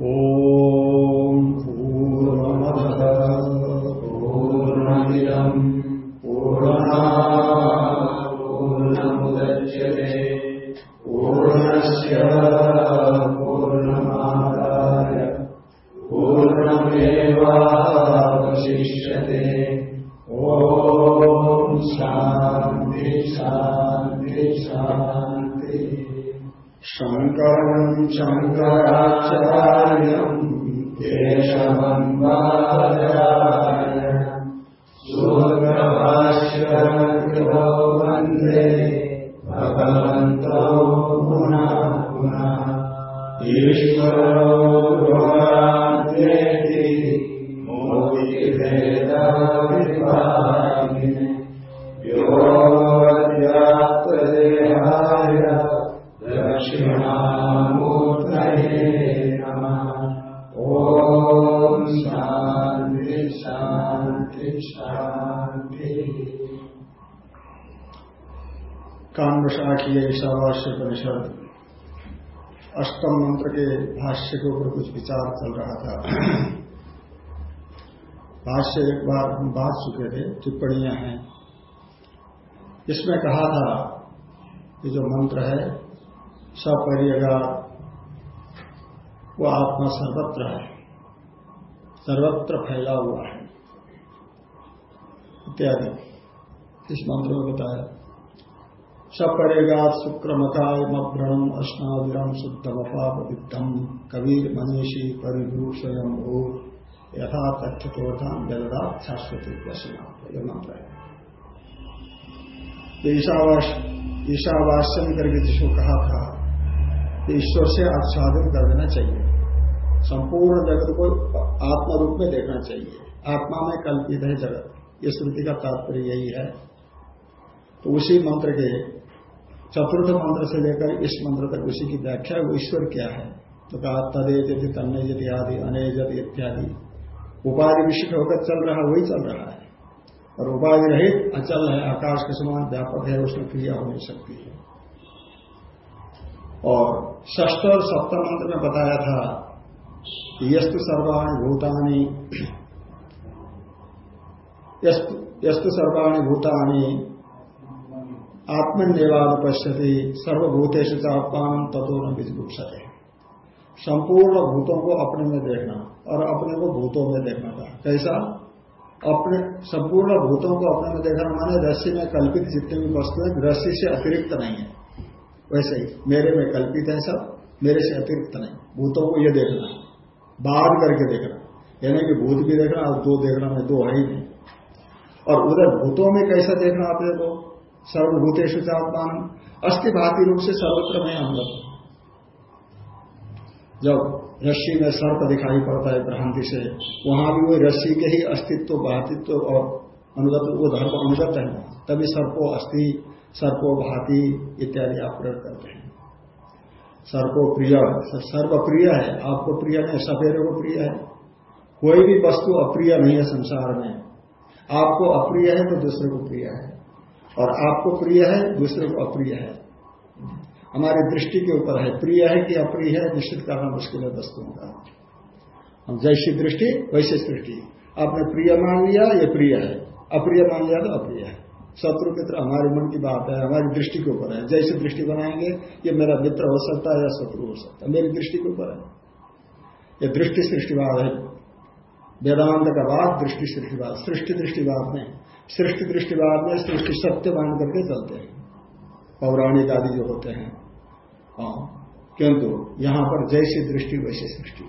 ॐ पूर्णमदः पूर्णमिदम् विचार चल रहा था। भाष्य एक बार हम बात चुके थे, टिप्पणियाँ हैं। इसमें कहा था कि जो मंत्र है सपरियगा वो आत्मा सर्वत्र है। सर्वत्र फैला हुआ है। इत्यादि। इस मंत्र में बताया? सपरेगात शुक्रमकाय मभ्रणम अस्नाविरम शुद्धमपाप विद्धम कबीर मनीषी परिभूषयम भूर यथा तथ्यतोधान जलदा शाश्वती मंत्र है। ईशावास ईशावास्यम करके जिसको कहा था ईश्वर से आच्छादन कर देना चाहिए। संपूर्ण जगत को आत्मा रूप में देखना चाहिए। आत्मा में कल्पित है जगत। ये श्रुति का तात्पर्य यही है। तो उसी मंत्र के चतुर्थ मंत्र से लेकर इस मंत्र तक उसी की व्याख्या वो ईश्वर क्या है? तो कहा तदेज यदि आदि, अनेजत इत्यादि। उपाधि विशिष्ट होकर चल रहा, वही चल रहा है। और उपाधि रहित, अचल है, आकाश के समान व्यापक है, उसमें क्रिया हो नहीं सकती है। और ष्ठ और सप्तम मंत्र में बताया था, यस्तु सर्वाणी भूतानी। यस्तु सर्वाणी भूतानी। आत्मनिर्वाद पश्यति सर्वभूतेश चापान तथो न विजुप्सते संपूर्ण भूतों को अपने में देखना और अपने को भूतों में देखना था। कैसा? अपने, संपूर्ण भूतों को अपने में देखना माने रस्सी में कल्पित जितने भी वस्तु है रस्सी से अतिरिक्त नहीं है। वैसे ही, मेरे में कल्पित है सब, मेरे से अतिरिक्त नहीं। भूतों को ये देखना बाहर करके देखना। यानी कि भूत भी देखना और दो देखना में दो है ही नहीं। और उधर भूतों में कैसा देखना अपने को? सर्वभूतेश चात्मान अस्थि भाती रूप से सर्वत्र में अंदर जब रस्सी में सर्प दिखाई पड़ता है भ्रांति से, वहाँ भी वो रस्सी के ही अस्तित्व, भातित्व और अनुगत, वो धर्म अनुगत है। तभी सर्पो अस्थि सर्पो भाती इत्यादि आप प्रयोग करते हैं। सर्पो प्रिय सर्व प्रिय है, आपको प्रिय नहीं सफेरे को प्रिय है। कोई भी वस्तु अप्रिय नहीं है संसार में। आपको अप्रिय है तो दूसरे को प्रिय है। और आपको प्रिय है, दूसरे को अप्रिय है। हमारी दृष्टि के ऊपर है, प्रिय है कि अप्रिय है, निश्चित करना मुश्किल है वस्तुओं का। हम जैसी दृष्टि, वैसी सृष्टि। आपने प्रिय मान लिया, ये प्रिय है। अप्रिय मान लिया तो अप्रिय है। शत्रु मित्र हमारे मन की बात है, हमारी दृष्टि के ऊपर है। जैसी दृष्टि बनाएँगे, ये मेरा मित्र हो सकता है या शत्रु हो सकता है। मेरी दृष्टि के ऊपर है। ये दृष्टि सृष्टिवाद है। वेदांत का बाद दृष्टि सृष्टिवाद सृष्टि दृष्टिवाद में। सृष्टि दृष्टिवाद में सृष्टि सत्य मान करके चलते हैं। पौराणिक आदि जो होते हैं। हाँ किंतु यहाँ पर जैसी दृष्टि, वैसी सृष्टि।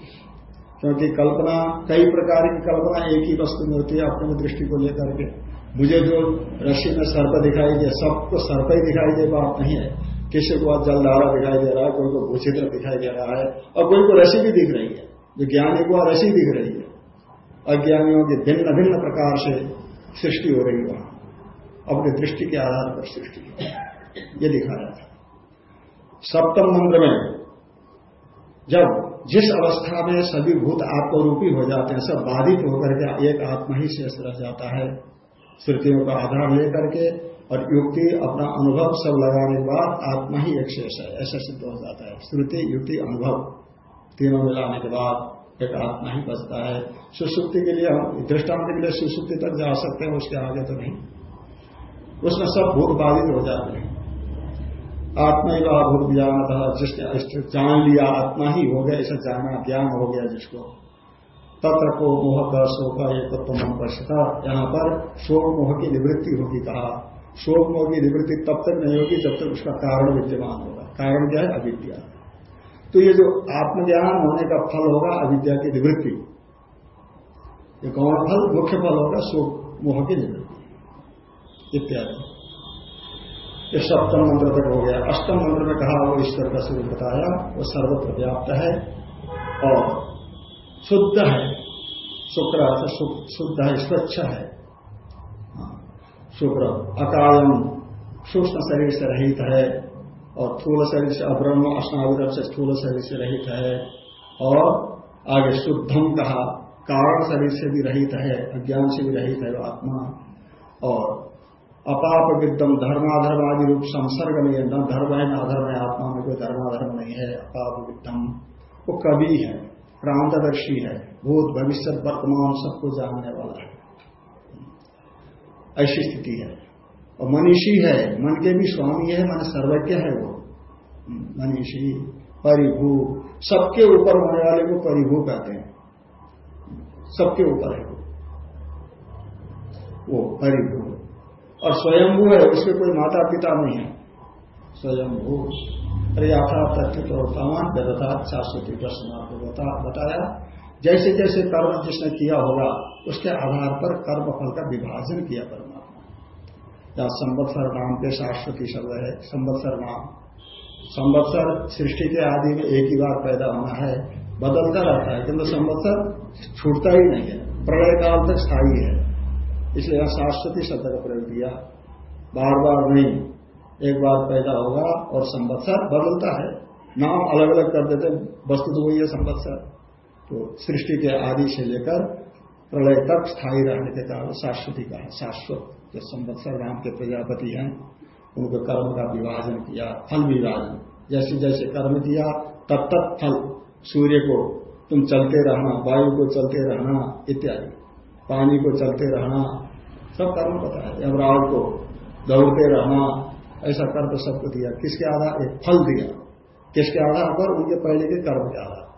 क्योंकि कल्पना, कई प्रकार की कल्पना एक ही वस्तु में होती है अपनी दृष्टि को लेकर के। मुझे जो रस्सी में सर्प दिखाई दे, सबको सर्प ही दिखाई दे, बात नहीं है। किसी को जलधारा दिखाई दे रहा है, कोई को भूषित्र दिखाई दे रहा है, और कोई को रसी भी दिख रही है। जो ज्ञानी को रसी दिख रही है। अज्ञानियों के भिन्न भिन्न प्रकार से सृष्टि हो रही वहाँ अपनी दृष्टि के आधार पर सृष्टि ये दिखाया था। सप्तम मंत्र में, जब जिस अवस्था में सभी भूत आत्मरूपी हो जाते हैं, सब बाधित होकर के एक आत्मा ही शेष रह जाता है, श्रुतियों का आधार लेकर के और युक्ति, अपना अनुभव सब लगाने के बाद आत्मा ही एक शेष है, ऐसा सिद्ध हो जाता है। श्रुति, युक्ति, अनुभव, तीनों मिलाने के बाद एक आत्मा ही बचता है। सुसुप्ति के लिए हम, दृष्टांत के लिए सुसुप्ति तक जा सकते हैं, उसके आगे तो नहीं। उसमें सब भूत बाधित हो जाते हैं। आत्मा ही वह भूत ज्ञान था जिसने जान लिया, आत्मा ही हो गया ऐसा जाना ज्ञान हो गया जिसको। तत्र को मोह का शोक एक तत्व पश्यता। यहाँ पर शोक मोह की निवृत्ति होगी कहा। शोक मोह की निवृत्ति तब तक नहीं होगी जब तक उसका कारण विद्यमान होगा। कारण क्या है? अविद्या। तो ये जो आत्मज्ञान होने का फल होगा अविद्या की निवृत्ति। ये कौन फल? मुख्य फल होगा शोक मोह की निवृत्ति। इत्यादि। ये सप्तम मंत्र तक हो गया। अष्टम मंत्र में कहा वो ईश्वर का स्वरूप बताया वो सर्वत्र व्याप्त है और शुद्ध है। शुक्र शुद्ध है स्वच्छ है। हाँ, शुक्र। अकायम। सूक्ष्म शरीर से रहित है। और थूल शरीर से अब्रह्म अस्नाविरभ से स्थूल शरीर से रहित है और आगे शुद्धम कहा, कारण शरीर से भी रहित है, अज्ञान से भी रहित है आत्मा। और अपाप विद्यम धर्माधर्म आदि रूप संसर्ग है न, धर्म है न अधर्म है, आत्मा में कोई धर्माधर्म नहीं है अपाप विद्यम वो कवि है, प्रांतदर्शी है, भूत, भविष्य, वर्तमान, सबको जानने वाला है। ऐसी स्थिति है। और मनीषी है, मन के भी स्वामी है, मन सर्वज्ञ है वो। मनीषी, परिभू, सबके ऊपर होने वाले को परिभू कहते हैं। सबके ऊपर है वो। वो परिभू और स्वयंभू है, उसके कोई माता पिता नहीं है। स्वयंभू। यथा तथ्य प्रवर्तमान व्यवता शाश्वती प्रश्न आपको बताया। जैसे जैसे कर्म जिसने किया होगा, उसके आधार पर कर्म फल का विभाजन किया परमात्मा या संवत्सर नाम के शाश्वती शब्द है, संवत्सर नाम। संवत्सर सृष्टि के आदि में एक ही बार पैदा होना है, बदलता रहता है, किंतु संवत्सर छूटता ही नहीं है, प्रलय काल तक स्थायी है। इसलिए यहाँ शाश्वती शब्द का प्रयोग किया। बार बार नहीं, एक बार पैदा होगा और संवत्सर बदलता है। नाम अलग अलग कर देते, वस्तु तो वही है संवत्सर। तो सृष्टि के आदि से लेकर प्रलय तक स्थायी रहने के कारण शाश्वती का शाश्वत। जो संवत्सर राम के प्रजापति हैं, उनको कर्म का विभाजन किया, फल विभाजन। जैसे जैसे कर्म किया तब तक फल, सूर्य को तुम चलते रहना, वायु को चलते रहना, इत्यादि। पानी को चलते रहना, सब कर्म बताया यमराज को दौड़ते रहना, ऐसा कर्म सबको दिया। किसके आधार एक फल दिया। किसके आधार पर? उनके पहले के कर्म के आधार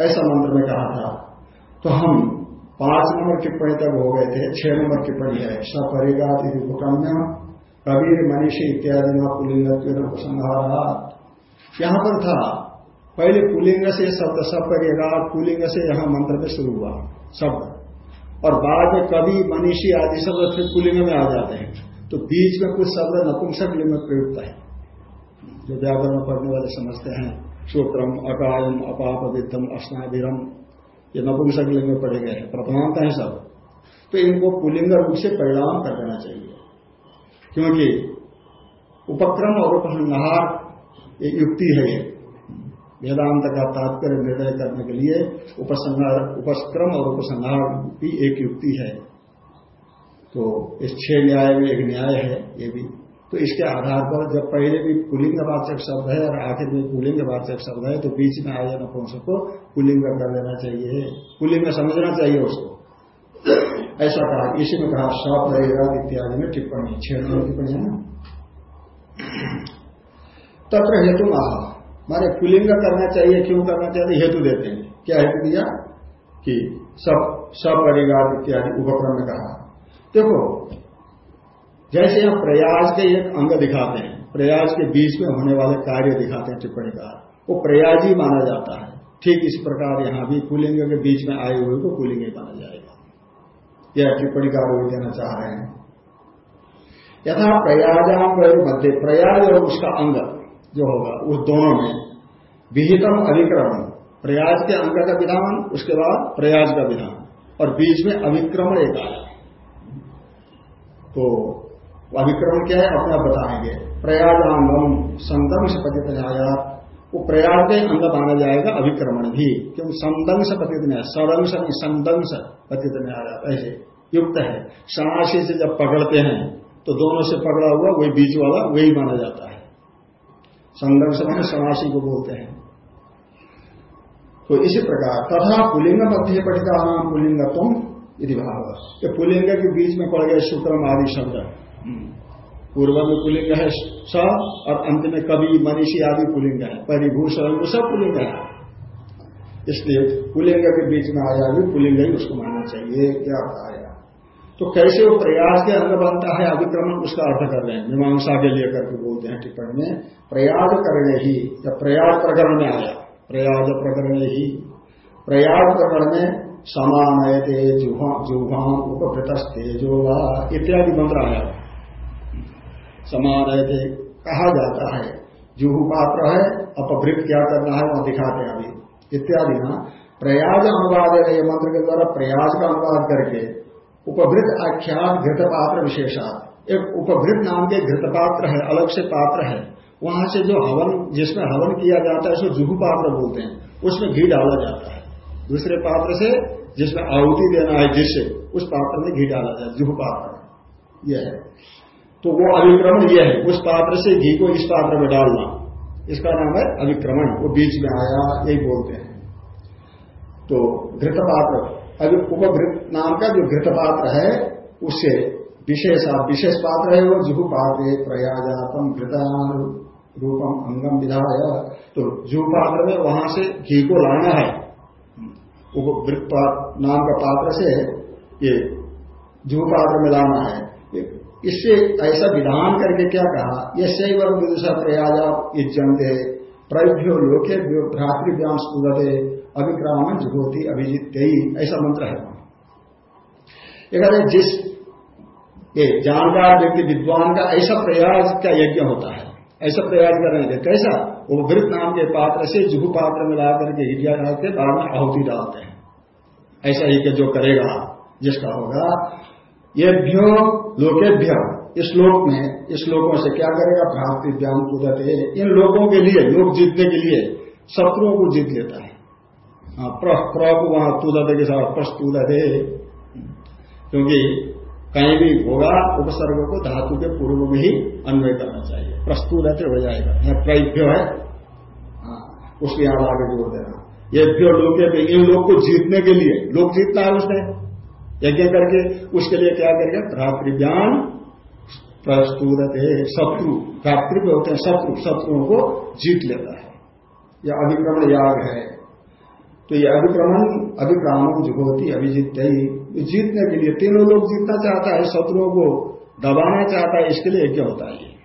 ऐसा मंत्र में कहा था तो हम पाँच नंबर टिप्पणी तक हो गए थे, छह नंबर टिप्पणी है सपरिगा उपकम्य कबीर, मनीषी इत्यादि में पुलिंग उपसंहारा यहाँ पर था, पहले पुलिंग से शब्द सपरिगा पुलिंग से यहाँ मंत्र में शुरू हुआ, शब्द। और बाद में कवि मनीषी आदि शब्द फिर पुलिंग में आ जाते हैं। तो बीच में कुछ शब्द नपुंसक लिंग में प्रयुक्त है। जो व्याकरण पढ़ने वाले समझते हैं शुक्रम अकायम अपाप विद्धम अस्नाभिरम ये नपुंसक लिंग में पढ़े गए हैं, प्रथमांत है सब। तो इनको पुलिंग रूप से परिणाम कर देना चाहिए। क्योंकि उपक्रम और उपसंहार ये युक्ति है। ये वेदांत का तात्पर्य निर्णय करने के लिए उपसंहार उपक्रम और उपसंहार भी एक युक्ति है। तो इस छह न्याय में एक न्याय है, ये भी। तो इसके आधार पर जब पहले भी पुलिंग वाचक शब्द है और आखिर में पुलिंग वाचक शब्द है तो बीच में आया नपुंसक को पुलिंग कर लेना चाहिए पुलिंग में समझना चाहिए उसको। ऐसा कहा, इसी में कहा सप रहेगा इत्यादि में टिप्पणी नंबर टिप्पणी है ना? तत्र हेतु महा। मारे पुलिंग करना चाहिए, क्यों करना चाहिए? हेतु देते हैं। क्या हेतु दिया? कि सब रहेगा इत्यादि उपक्रम में कहा। देखो जैसे हम प्रयास के एक अंग दिखाते हैं, प्रयास के बीच में होने वाले कार्य दिखाते हैं टिप्पणी का, वो प्रयाज ही माना जाता है। ठीक इस प्रकार यहाँ भी पुलिंग के बीच में आए हुए को पुलिंग ही माना जाएगा। यह टिप्पणी का आरोप देना चाह रहे हैं। यथा प्रयाजाम मध्य, प्रयाज और उसका अंग जो होगा, उस दोनों में विहितम अभिक्रमण प्रयाज के अंग का विधान, उसके बाद प्रयाज का विधान, और बीच में अभिक्रमण एक आया। तो अभिक्रमण क्या है? अपने आप बताएँगे। प्रयागांगम संदम से पतित आया वो प्रयाग के अंग माना जाएगा अभिक्रमण भी क्योंकि संदंश पतित में सदंश संदंश पतित आया ऐसे युक्त है। सनाशी से जब पकड़ते हैं तो दोनों से पकड़ा हुआ, वही बीच वाला, वही माना जाता है। संदंश में सनाशी को बोलते हैं। तो इसी प्रकार, तथा पुलिंग मध्य पठिता नाम पुलिंगत्म यदि भाव। ये पुलिंग के बीच में पड़ गए शुक्रम आदि शब्द। पूर्व में पुलिंग है स और अंत में कवि, मनीषी आदि पुलिंग है। परिभूषण सब पुलिंग है। इसलिए पुलिंग के बीच में आया भी पुलिंग ही उसको मानना चाहिए। क्या आया तो कैसे वो प्रयास के अंग बनता है? अभिक्रमण उसका अर्थ कर रहे हैं। मीमांसा के लिए करके बोलते हैं टिप्पणी में, प्रयाग करने ही या प्रयाग प्रकरण में आया, प्रयाग प्रकरण ही, प्रयाग प्रकरण में समानयते जुभाम उपभृत जो इत्यादि मंत्र आया समानयते कहा जाता है जुहू पात्र है, अपभृत क्या करना है, वह दिखाते हैं अभी। इत्यादि ना। प्रयाग अनुवाद है, ये मंत्र के द्वारा प्रयाग का अनुवाद करके उपभृत आख्यात घृत पात्र विशेषात एक उपभृत नाम के घृत पात्र है, अलग से पात्र है। वहाँ से जो हवन, जिसमें हवन किया जाता है उसको जुहू पात्र बोलते हैं। उसमें घी डाला जाता है। दूसरे पात्र से, जिसमें आहुति देना है, जिससे, उस पात्र में घी डाला जाता है जुहू पात्र यह है। तो वो अभिक्रमण यह है, उस पात्र से घी को इस पात्र में डालना। इसका नाम है अभिक्रमण, वो बीच में आया, यही बोलते हैं। तो घृत पात्र अभी उपघृत नाम का जो घृत पात्र है उससे विशेष विशेष पात्र है वो जुहू पात्र प्रयाजातम घृतान रूपम अंगम विधाय। तो जुहू पात्र में वहाँ से घी को लाना है। नाम का पात्र से ये जुहू पात्र में लाना है। इससे ऐसा विधान करके क्या कहा? ये सही वर्ग विदुषा प्रयाजा इज्जनते प्रभ्यो लोके भ्रातृव्यांश उदते अभिक्रामण जुगोती अभिजित ऐसा मंत्र है। एक जिस ये जानकार व्यक्ति विद्वान का ऐसा प्रयास का यज्ञ होता है, ऐसा प्रयास करेंगे कैसा? वो वृत नाम के पात्र से जुगु पात्र में ला करके हिडिया डाल के बाद में आहुति डालते हैं। ऐसा ही जो करेगा, जिसका होगा ये भ्यो लोकेभ्य इस लोक में इस लोगों से क्या करेगा? भ्रांति ज्ञान उदते इन लोगों के लिए लोग जीतने के लिए शत्रुओं को जीत लेता है। हाँ, प्र को वहाँ तुदते के साथ प्रस्तुदते क्योंकि कहीं भी होगा उपसर्ग को धातु के पूर्व में ही अन्वय करना चाहिए। प्रस्तुत हो जाएगा। यह प्रभ्य है। हाँ, उसके यहाँ आगे जोड़ देना। ये भ्यो लोग इन लोग को जीतने के लिए लोग जीतना है उसने। यज्ञ करके उसके लिए क्या करेगा? भ्रातृज्ञान प्रस्तुत है शत्रु भ्रातृ होते हैं, शत्रु, शत्रुओं को जीत लेता है। यह अभिक्रमण याग है। तो ये अभिक्रमण अभिक्रामक जुगोती अभिजीत ही जीतने के लिए तीनों लोग जीतना चाहता है, शत्रुओं को दबाना चाहता है, इसके लिए यज्ञ होता है।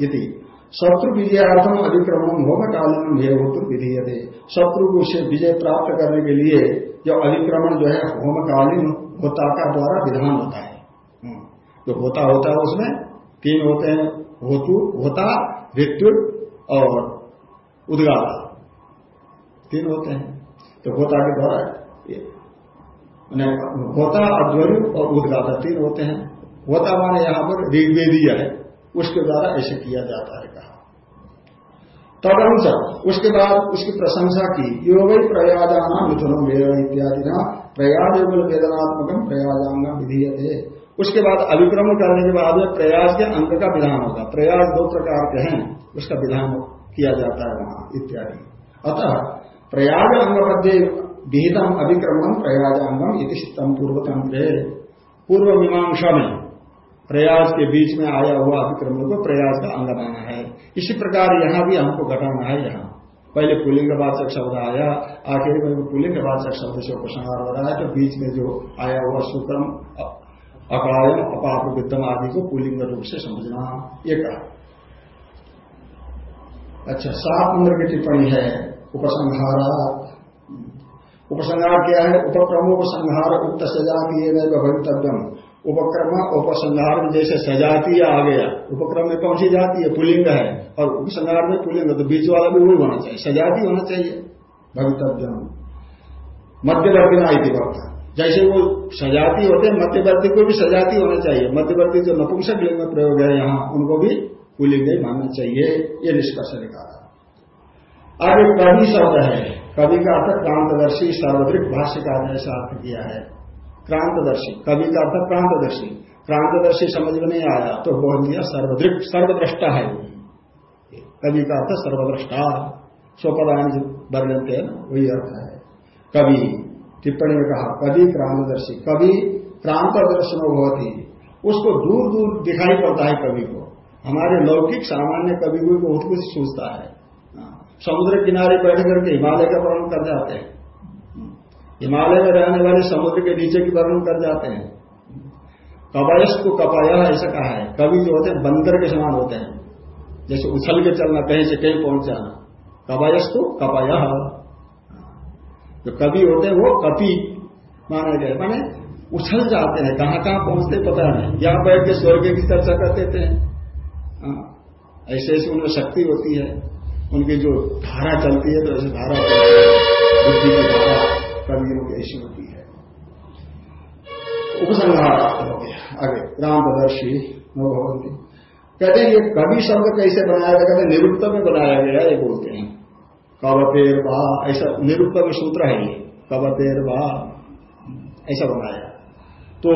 यदि शत्रु विजयार्थम अभिक्रमण होगा कालीन हे होतु विधीयते। शत्रु को से विजय प्राप्त करने के लिए जो अभिक्रमण जो है होमकालीन होता का द्वारा विधान होता है। हम्म। जो होता होता है उसमें तीन होते हैं होतु होता ऋतु और उदगाता। तीन होते हैं। तो होता के द्वारा होता अध्वर्य और उदगाता तीन होते हैं। होता माने यहाँ पर ऋग्वेदीय है, उसके द्वारा ऐसे किया जाता है कहा। तदनुसार उसके बाद उसकी प्रशंसा की, यो वही प्रयाजाना मिथुनम वेद इत्यादि ना प्रयाज एवं वेदनात्मक प्रयाजांग विधीय उसके बाद अभिक्रमण करने के बाद में प्रयास के अंग का विधान होगा प्रयास दो प्रकार के हैं, उसका विधान किया जाता है वहाँ, इत्यादि। अतः प्रयाग अंग मध्य विहितम अभिक्रमण प्रयाग अंगम इतिम पूर्वतंत्र पूर्व मीमांसा में प्रयास के बीच में आया हुआ अतिक्रमण को प्रयास का अंग माना है। इसी प्रकार यहाँ भी हमको घटाना है यहाँ। पहले पुलिंग शब्द आया, आखिर में पुलिंग वाचक शब्द से उपसंहार हो रहा है तो बीच में जो आया हुआ सूत्रम अकायम अपाप, विद्यम आदि को पुलिंग रूप से समझना, ये कहा। अच्छा सात नंबर की टिप्पणी है, उपसंहारा। उपसंहार क्या है? उपक्रमों संहार उक्त सजातीय भवितव्यम। उपक्रम उपसंहार में जैसे सजातीय आ गया, उपक्रम में कौन सी जाती है? पुलिंग है। और उपसंहार में पुलिंग तो बीच वाला भी वही होना चाहिए। सजाती होना चाहिए। भवितव्यम। मध्यवर्ती ना इति वक्त जैसे वो सजाती होते हैं, मध्यवर्ती को भी सजाती होना चाहिए। मध्यवर्ती जो नपुंसक लिंग में प्रयोग है यहाँ, उनको भी पुलिंग मानना चाहिए। ये निष्कर्ष निकाला। आगे कवि शब्द है। कवि का अर्थ क्रांतदर्शी सर्वदृक भाष्य का अर्थ किया है। क्रांतदर्शी कवि का अर्थ क्रांतदर्शी क्रांतदर्शी समझ में नहीं आया तो बोल दिया सर्वदृक, सर्वद्रष्टा है कवि का अर्थ सर्वद्रष्टा। स्वपदानी वर्णनते हैं, वही अर्थ है। कवि, टिप्पणी में कहा, कवि क्रांतदर्शी कवि क्रांत दर्शन होती उसको दूर दूर दिखाई पड़ता है कवि को। हमारे लौकिक सामान्य कवि को बहुत कुछ सोचता है। हाँ। समुद्र किनारे बैठ करके हिमालय का वर्णन कर जाते हैं। हिमालय में रहने वाले समुद्र के नीचे की वर्णन कर जाते हैं। कवयस को कपाया ऐसा कहा है। कवि जो होते हैं बंदर के समान होते हैं। जैसे उछल के चलना कहीं से कहीं पहुँच जाना। कवयस को कपाया जो कवि होते हैं वो कपि माने गए। माने उछल जाते हैं। कहाँ कहाँ पहुँचते पता नहीं। यहाँ बैठ के स्वर्ग की चर्चा कर देते हैं। हाँ, ऐसे ऐसे उनमें शक्ति होती है। उनकी जो धारा चलती है तो ऐसी धारा बुद्धि की धारा। कवियों की ऐसी होती है। उपसंहार हो गया। आगे रामदर्शी न भगवती। कहते हैं, ये कवि शब्द कैसे बनाया गया? कहते निरुक्त में बनाया गया ये बोलते हैं। कवतेर बा ऐसा निरुक्त में सूत्र है ये। कवतेर बा ऐसा बनाया। तो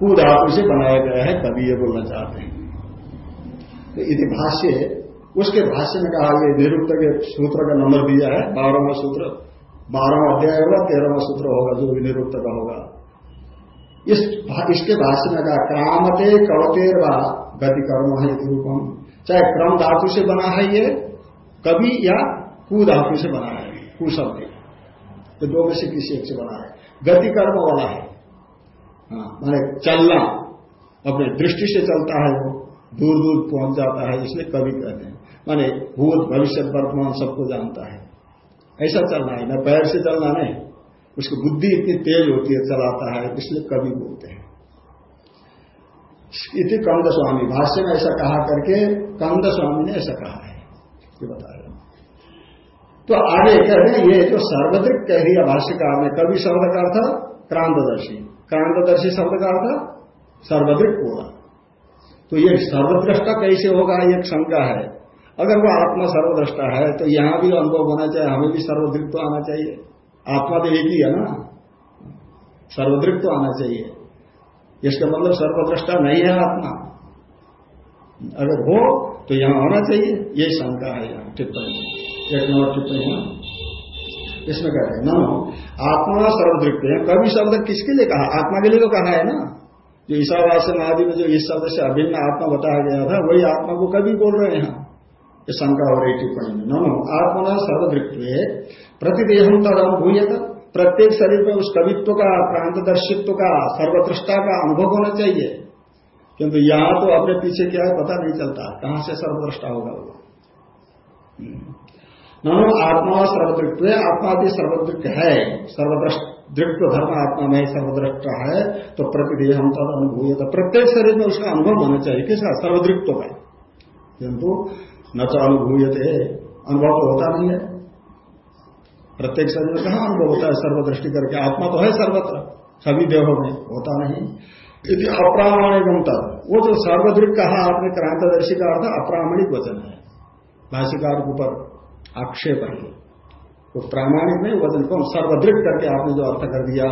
कुधातु से बनाया गया है, कवि ये बोलना चाहते हैं। तो यदि भाष्य उसके भाष्य में कहा, ये निरुक्त के सूत्र का नंबर दिया है, बारहवा सूत्र। बारहवा अध्याय होगा तेरहवा सूत्र होगा जो भी निरुक्त का होगा। इस इसके भाष्य में कहा क्रामते कवतेर व गति कर्म है रूपम। चाहे क्रम धातु से बना है ये कवि या कु धातु से बना है कु शब्द। तो दो में से किसी एक से बना है। गति कर्म वाला है। हाँ, माने चलना अपने दृष्टि से चलता है वो दूर दूर पहुँच जाता है इसलिए कवि कहते हैं। माने भूत भविष्य वर्तमान सबको जानता है। ऐसा चलना है, न पैर से चलना नहीं। उसकी बुद्धि इतनी तेज होती है, चलाता है, इसलिए कवि बोलते हैं। इति कंद स्वामी भाष्य में ऐसा कहा करके कंद स्वामी ने ऐसा कहा है। ये बताया तो आगे कह रहे ये जो सर्वद्रिक कह रही है भाष्यकार ने कवि शब्द का अर्थ क्रांतदर्शी। क्रांतदर्शी शब्द का अर्थ सर्वद्रिक होगा। तो ये सर्वद्रष्टा कैसे होगा एक शंका है। अगर वो आत्मा सर्वद्रष्टा है तो यहाँ भी अनुभव होना चाहिए, हमें भी सर्वद्रिक तो आना चाहिए। आत्मा तो एक ही है ना? सर्वद्रिक तो आना चाहिए। इसका मतलब सर्वद्रष्टा नहीं है आत्मा। अगर हो तो यहाँ होना चाहिए। ये शंका है यहाँ, टिप्पणी। एक नंबर टिप्पणी है इसमें कहते हैं? नो आत्मा सर्वदृप्त है। कवि शब्द किसके लिए कहा? आत्मा के लिए तो कहा है ना? जो ईशावास आदि में जो इस शब्द से अभिन्न आत्मा बताया गया था, वही आत्मा को कभी बोल रहे हैं। ये शंका हो रही टिप्पणी में। नो आत्मा सर्वदृप्त प्रतिदेहम तद अनुभूत प्रत्येक शरीर में उस कवित्व का, प्रांतदर्शित्व का सर्वदृष्टा का अनुभव होना चाहिए। किंतु यहाँ तो अपने पीछे क्या है, पता नहीं चलता। कहाँ से सर्वदृष्टा होगा वो? नो आत्मा सर्वदृष्ट आत्मा भी सर्वदृष्ट है। सर्वदृष्ट धर्म आत्मा में सर्वदृष्ट है तो प्रतिदेह हम तद अनुभूय प्रत्येक शरीर में उसका अनुभव होना चाहिए, किसका? सर्वदृत्व का। किंतु न तो अनुभूय अनुभव तो होता नहीं है। प्रत्येक शरीर में कहा अनुभव होता है? सर्वदृष्टि करके आत्मा तो है सर्वत्र, सभी देहों में होता नहीं। यदि अप्रामाणिकम तक वो जो सर्वदृक कहा आपने, क्रांतदर्शी का अर्थ अप्रामाणिक वचन है। भाषिकार के ऊपर आक्षेप है। तो प्रामाणिक नहीं, वचन को सर्वदृढ़ करके आपने जो अर्थ कर दिया।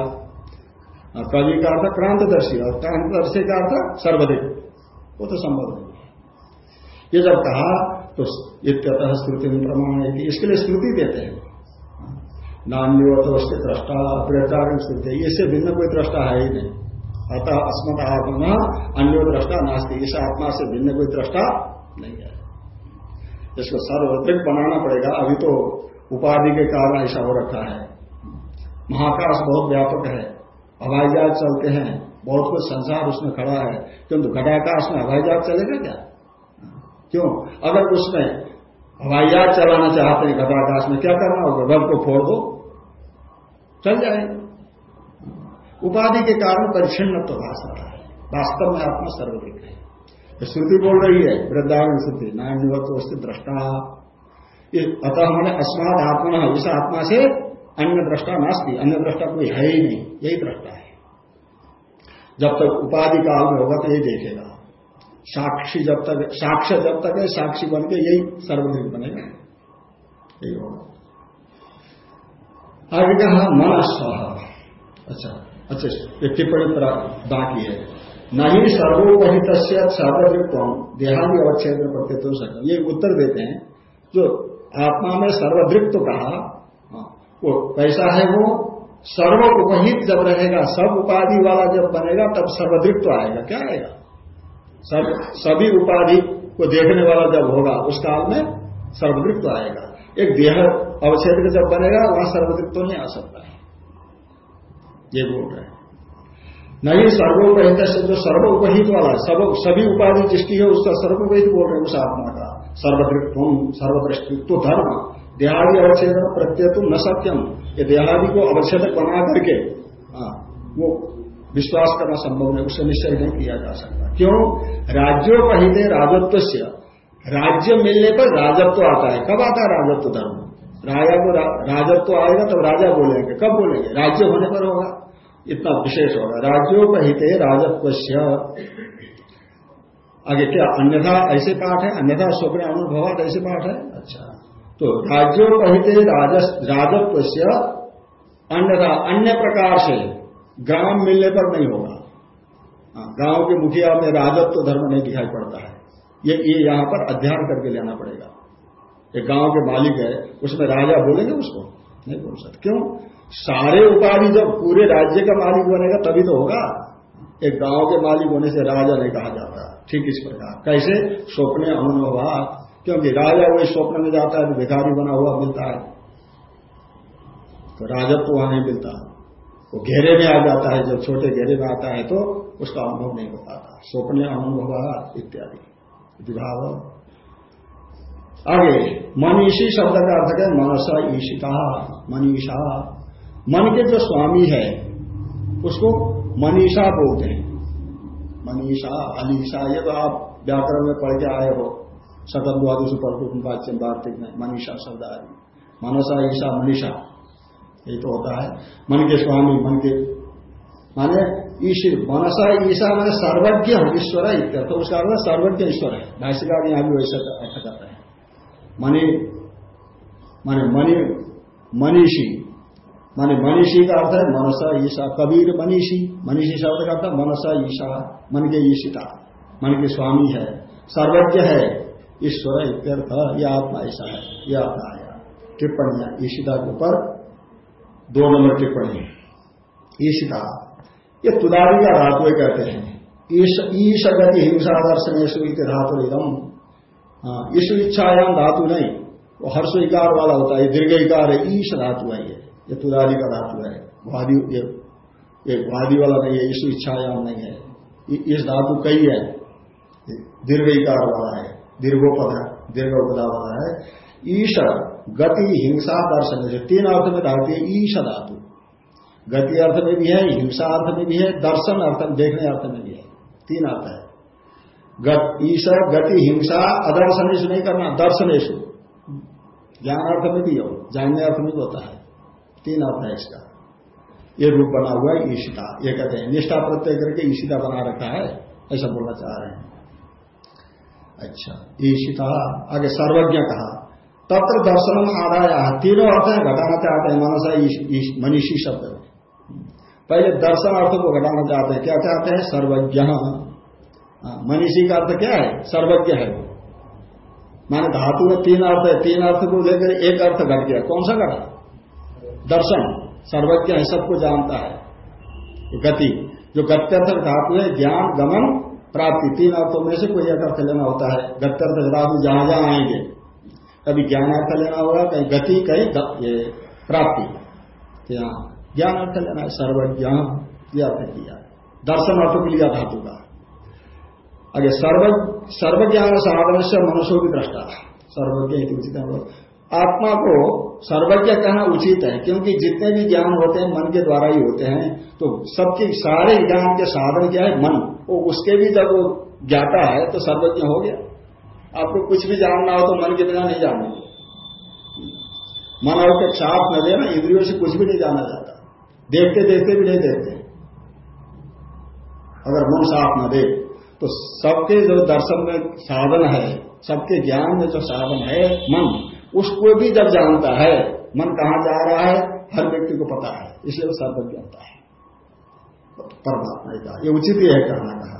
कवि का अर्थ क्रांतदर्शी, और क्रांतदर्शी का अर्थ सर्वदृढ़ वो तो संभव नहीं ये जब कहा तो इत्यतः में प्रमाण है इसके लिए स्मृति देते हैं। नान्यो तो उसके दृष्टा प्रेतारण स्मृति इससे भिन्न कोई दृष्टा है ही नहीं। अतः अस्मत आत्मा अन्यो दृष्टा नास्ती। इस आत्मा से भिन्न कोई दृष्टा नहीं है। इसको सर्वत्रिक बनाना पड़ेगा। अभी तो उपाधि के कारण ऐसा हो रखा है। महाकाश बहुत व्यापक है। हवाई जहाज़ चलते हैं। बहुत कुछ संसार उसमें खड़ा है। किंतु घटाकाश में हवाई जहाज़ चलेगा क्या? क्यों? अगर उसमें हवाई जहाज़ चलाना चाहते हैं घटाकाश में, क्या करना होगा? रब को फोड़ दो। चल जाए। उपाधि के कारण परिच्छिन्न तो भाषा है। वास्तव में आत्मा सर्वधिक है। श्रुति बोल रही है वृद्धावन श्रुति। नान्यवत्व उससे दृष्टा अतः मैंने अस्माद आत्मा इस आत्मा से अन्य दृष्टा नास्ती। अन्य दृष्टा कोई है ही नहीं। यही दृष्टा है। जब तक उपाधि काल में होगा तो यही देखेगा। साक्षी जब तक साक्ष्य जब तक है साक्षी बन के यही सर्वधिक बनेगा। यही होगा। आगे कहा मन स्व अच्छा अच्छा टिप्पणी बाकी है। नहीं सर्वोपहित सर्वदृत्व देहादि अवच्छेद में प्रत्येक हो सकता ये उत्तर देते हैं जो आत्मा में सर्वदृक्त तो कहा हाँ, वो कैसा है वो सर्व उपहित जब रहेगा सब उपाधि वाला जब बनेगा तब सर्वदृक्त तो आएगा। क्या आएगा? सब सभी उपाधि को देखने वाला जब होगा उस काल में सर्वदृक्त तो आएगा। एक देह अवच्छेद जब बनेगा वहाँ सर्वदृक्त तो नहीं आ सकता है। ये बोल रहे हैं। नहीं सर्वोपहित जो सर्वोपहित वाला सब सभी उपाधि जिसकी है उसका सर्वोपहित बोल रहे हैं उस आत्मा का। सर्वदृत्व सर्वदृष्टित्व धर्म। देहादि अवच्छेद प्रत्यय तुम न सत्यम। ये देहादि को अवच्छेदक बना करके हाँ, वो विश्वास करना संभव नहीं उससे निश्चय नहीं किया जा सकता। क्यों? राज्यों राज्योपहित राजत्व से। राज्य मिलने पर राजत्व आता है। कब आता है राजत्व धर्म राजा को राजत्व आएगा तब राजा बोलेंगे। कब बोलेंगे? राज्य होने पर होगा। इतना विशेष होगा। राज्यों राज्योपहित राजत्व आगे क्या? अन्यथा ऐसे पाठ है? अन्यथा स्वप्न अनुभव ऐसे पाठ है? अच्छा। तो राज्योपहित राजत्व से। अन्यथा अन्य प्रकार से गाँव मिलने पर नहीं होगा। हाँ, गाँव के मुखिया में राजत्व तो धर्म नहीं दिखाई पड़ता है। ये ये यहाँ पर अध्ययन करके लेना पड़ेगा। एक गाँव के मालिक है उसमें राजा बोलेंगे उसको। नहीं बोल सकते। क्यों? सारे उपाधि जब पूरे राज्य का मालिक बनेगा तभी तो होगा। एक गाँव के मालिक होने से राजा नहीं कहा जाता। ठीक इस प्रकार। कैसे? स्वप्न अनुभवा क्योंकि राजा वही स्वप्न में जाता है तो भिखारी बना हुआ मिलता है। तो राजत्व तो वहाँ नहीं मिलता। वो घेरे में आ जाता है, जब छोटे घेरे में आता है तो उसका अनुभव नहीं हो पाता। स्वप्न, अनुभव, इत्यादि। विभाव। आगे मनीषी शब्द का अर्थ है मनसा ईशिता मनीषा मन के जो स्वामी है, उसको मनीषा बोलते हैं। मनीषा अलीषा ये तो आप व्याकरण में पढ़ के आए हो। सकल द्वादश वाच्य, वार्तिक में मनीषा शब्द आदि मनसा ईशा, मनीषा। ये तो होता है। मन के स्वामी, मन के माने ईश्वर, मनसा ईशा माने सर्वज्ञ ईश्वर है तो उसका अर्थ सर्वज्ञ ईश्वर है। भाष्यकार यहाँ भी वैसे अर्थ करते हैं। मनी माने मनी मनीषी। माने मनीषी का अर्थ है मनसा ईशा कबीर मनीषी। मनीषी शब्द का अर्थ मनसा ईशा मन के ईशिता। मन के स्वामी है। सर्वज्ञ है। ईश्वर इत्यर्थ। यह आत्मा ऐसा है। यह आत्मा आया। टिप्पणियाँ। ईशिता के ऊपर दो नंबर टिप्पणी ईशिता ये तुदारी का धातु कहते हैं। ईश गति हिंसा दर्शन यशु धातु इदम ईश्व इच्छायाम धातु नहीं वो हर्ष वाला होता है दीर्घ इकार है ईश धातु है ये। ये तुदारी का धातु है। वादी ये, ये वादी वाला नहीं है इस इच्छायाम नहीं है। इस धातु कई है। दीर्घ इकार वाला है दीर्घोपद है दीर्घ वाला है। ईश गति हिंसा दर्शन तीन अर्थ में धातु है, ईश धातु। गति अर्थ में भी है, हिंसा अर्थ में भी है, दर्शन अर्थ में, देखने अर्थ में भी है। तीन अर्थ है। ईश, गति, हिंसा अदर्शनेश नहीं करना दर्शनेश ज्ञान अर्थ में भी हो, जानने अर्थ में भी होता है। तीन अर्थ है इसका। ये रूप बना हुआ है, ईशिता। ये कहते हैं, निष्ठा प्रत्यय करके ईशिता बना रखा है, ऐसा बोलना चाह रहे हैं। अच्छा ईशिता, आगे सर्वज्ञ कहा। तत्र दर्शनम आदाय। तीनों अर्थ है घटाना चाहते हैं मनसा मनीषी शब्द। पहले दर्शन अर्थ को घटाना चाहते हैं। क्या चाहते हैं? सर्वज्ञ। हाँ, मनीषी का अर्थ क्या है? सर्वज्ञ है वो। माने धातु में तीन अर्थ है। तीन अर्थ को लेकर एक अर्थ घट गया। कौन सा घटा? दर्शन। सर्वज्ञ है सबको जानता है। गति। जो गत्यर्थ धातु है ज्ञान गमन प्राप्ति। तीन अर्थों में से कोई एक अर्थ लेना होता है। गत्यर्थ धातु जहाँ जहाँ आएँगे। कभी ज्ञान अर्थ लेना होगा कहीं गति कहीं ये प्राप्ति। यहाँ, ज्ञान अर्थ लेना है सर्वज्ञ यह अर्थ किया। दर्शन अर्थ को लिया धातु का आगे सर्व, सर्वज्ञान साधन से मनुष्य भी दृष्टा सर्वज्ञ उचित आत्मा को सर्वज्ञ कहना उचित है, क्योंकि जितने भी ज्ञान होते हैं, मन के द्वारा ही होते हैं। तो सबके, सारे ज्ञान के साधन क्या है? मन। वो उसके भी जब वो ज्ञाता है तो सर्वज्ञ हो गया। आपको कुछ भी जानना हो तो मन के बिना नहीं जानेंगे मन और के साथ न देना इंद्रियों से कुछ भी नहीं जाना जाता। देखते देखते भी नहीं देखते अगर मन साफ़ न दे तो सबके जो दर्शन में साधन है, सबके ज्ञान में जो साधन है मन, उसको भी जब जानता है, मन कहाँ जा रहा है, हर व्यक्ति को पता है। इसलिए वो सर्वज्ञ है। परमात्मा का ये उचित ही है कहना, कहा।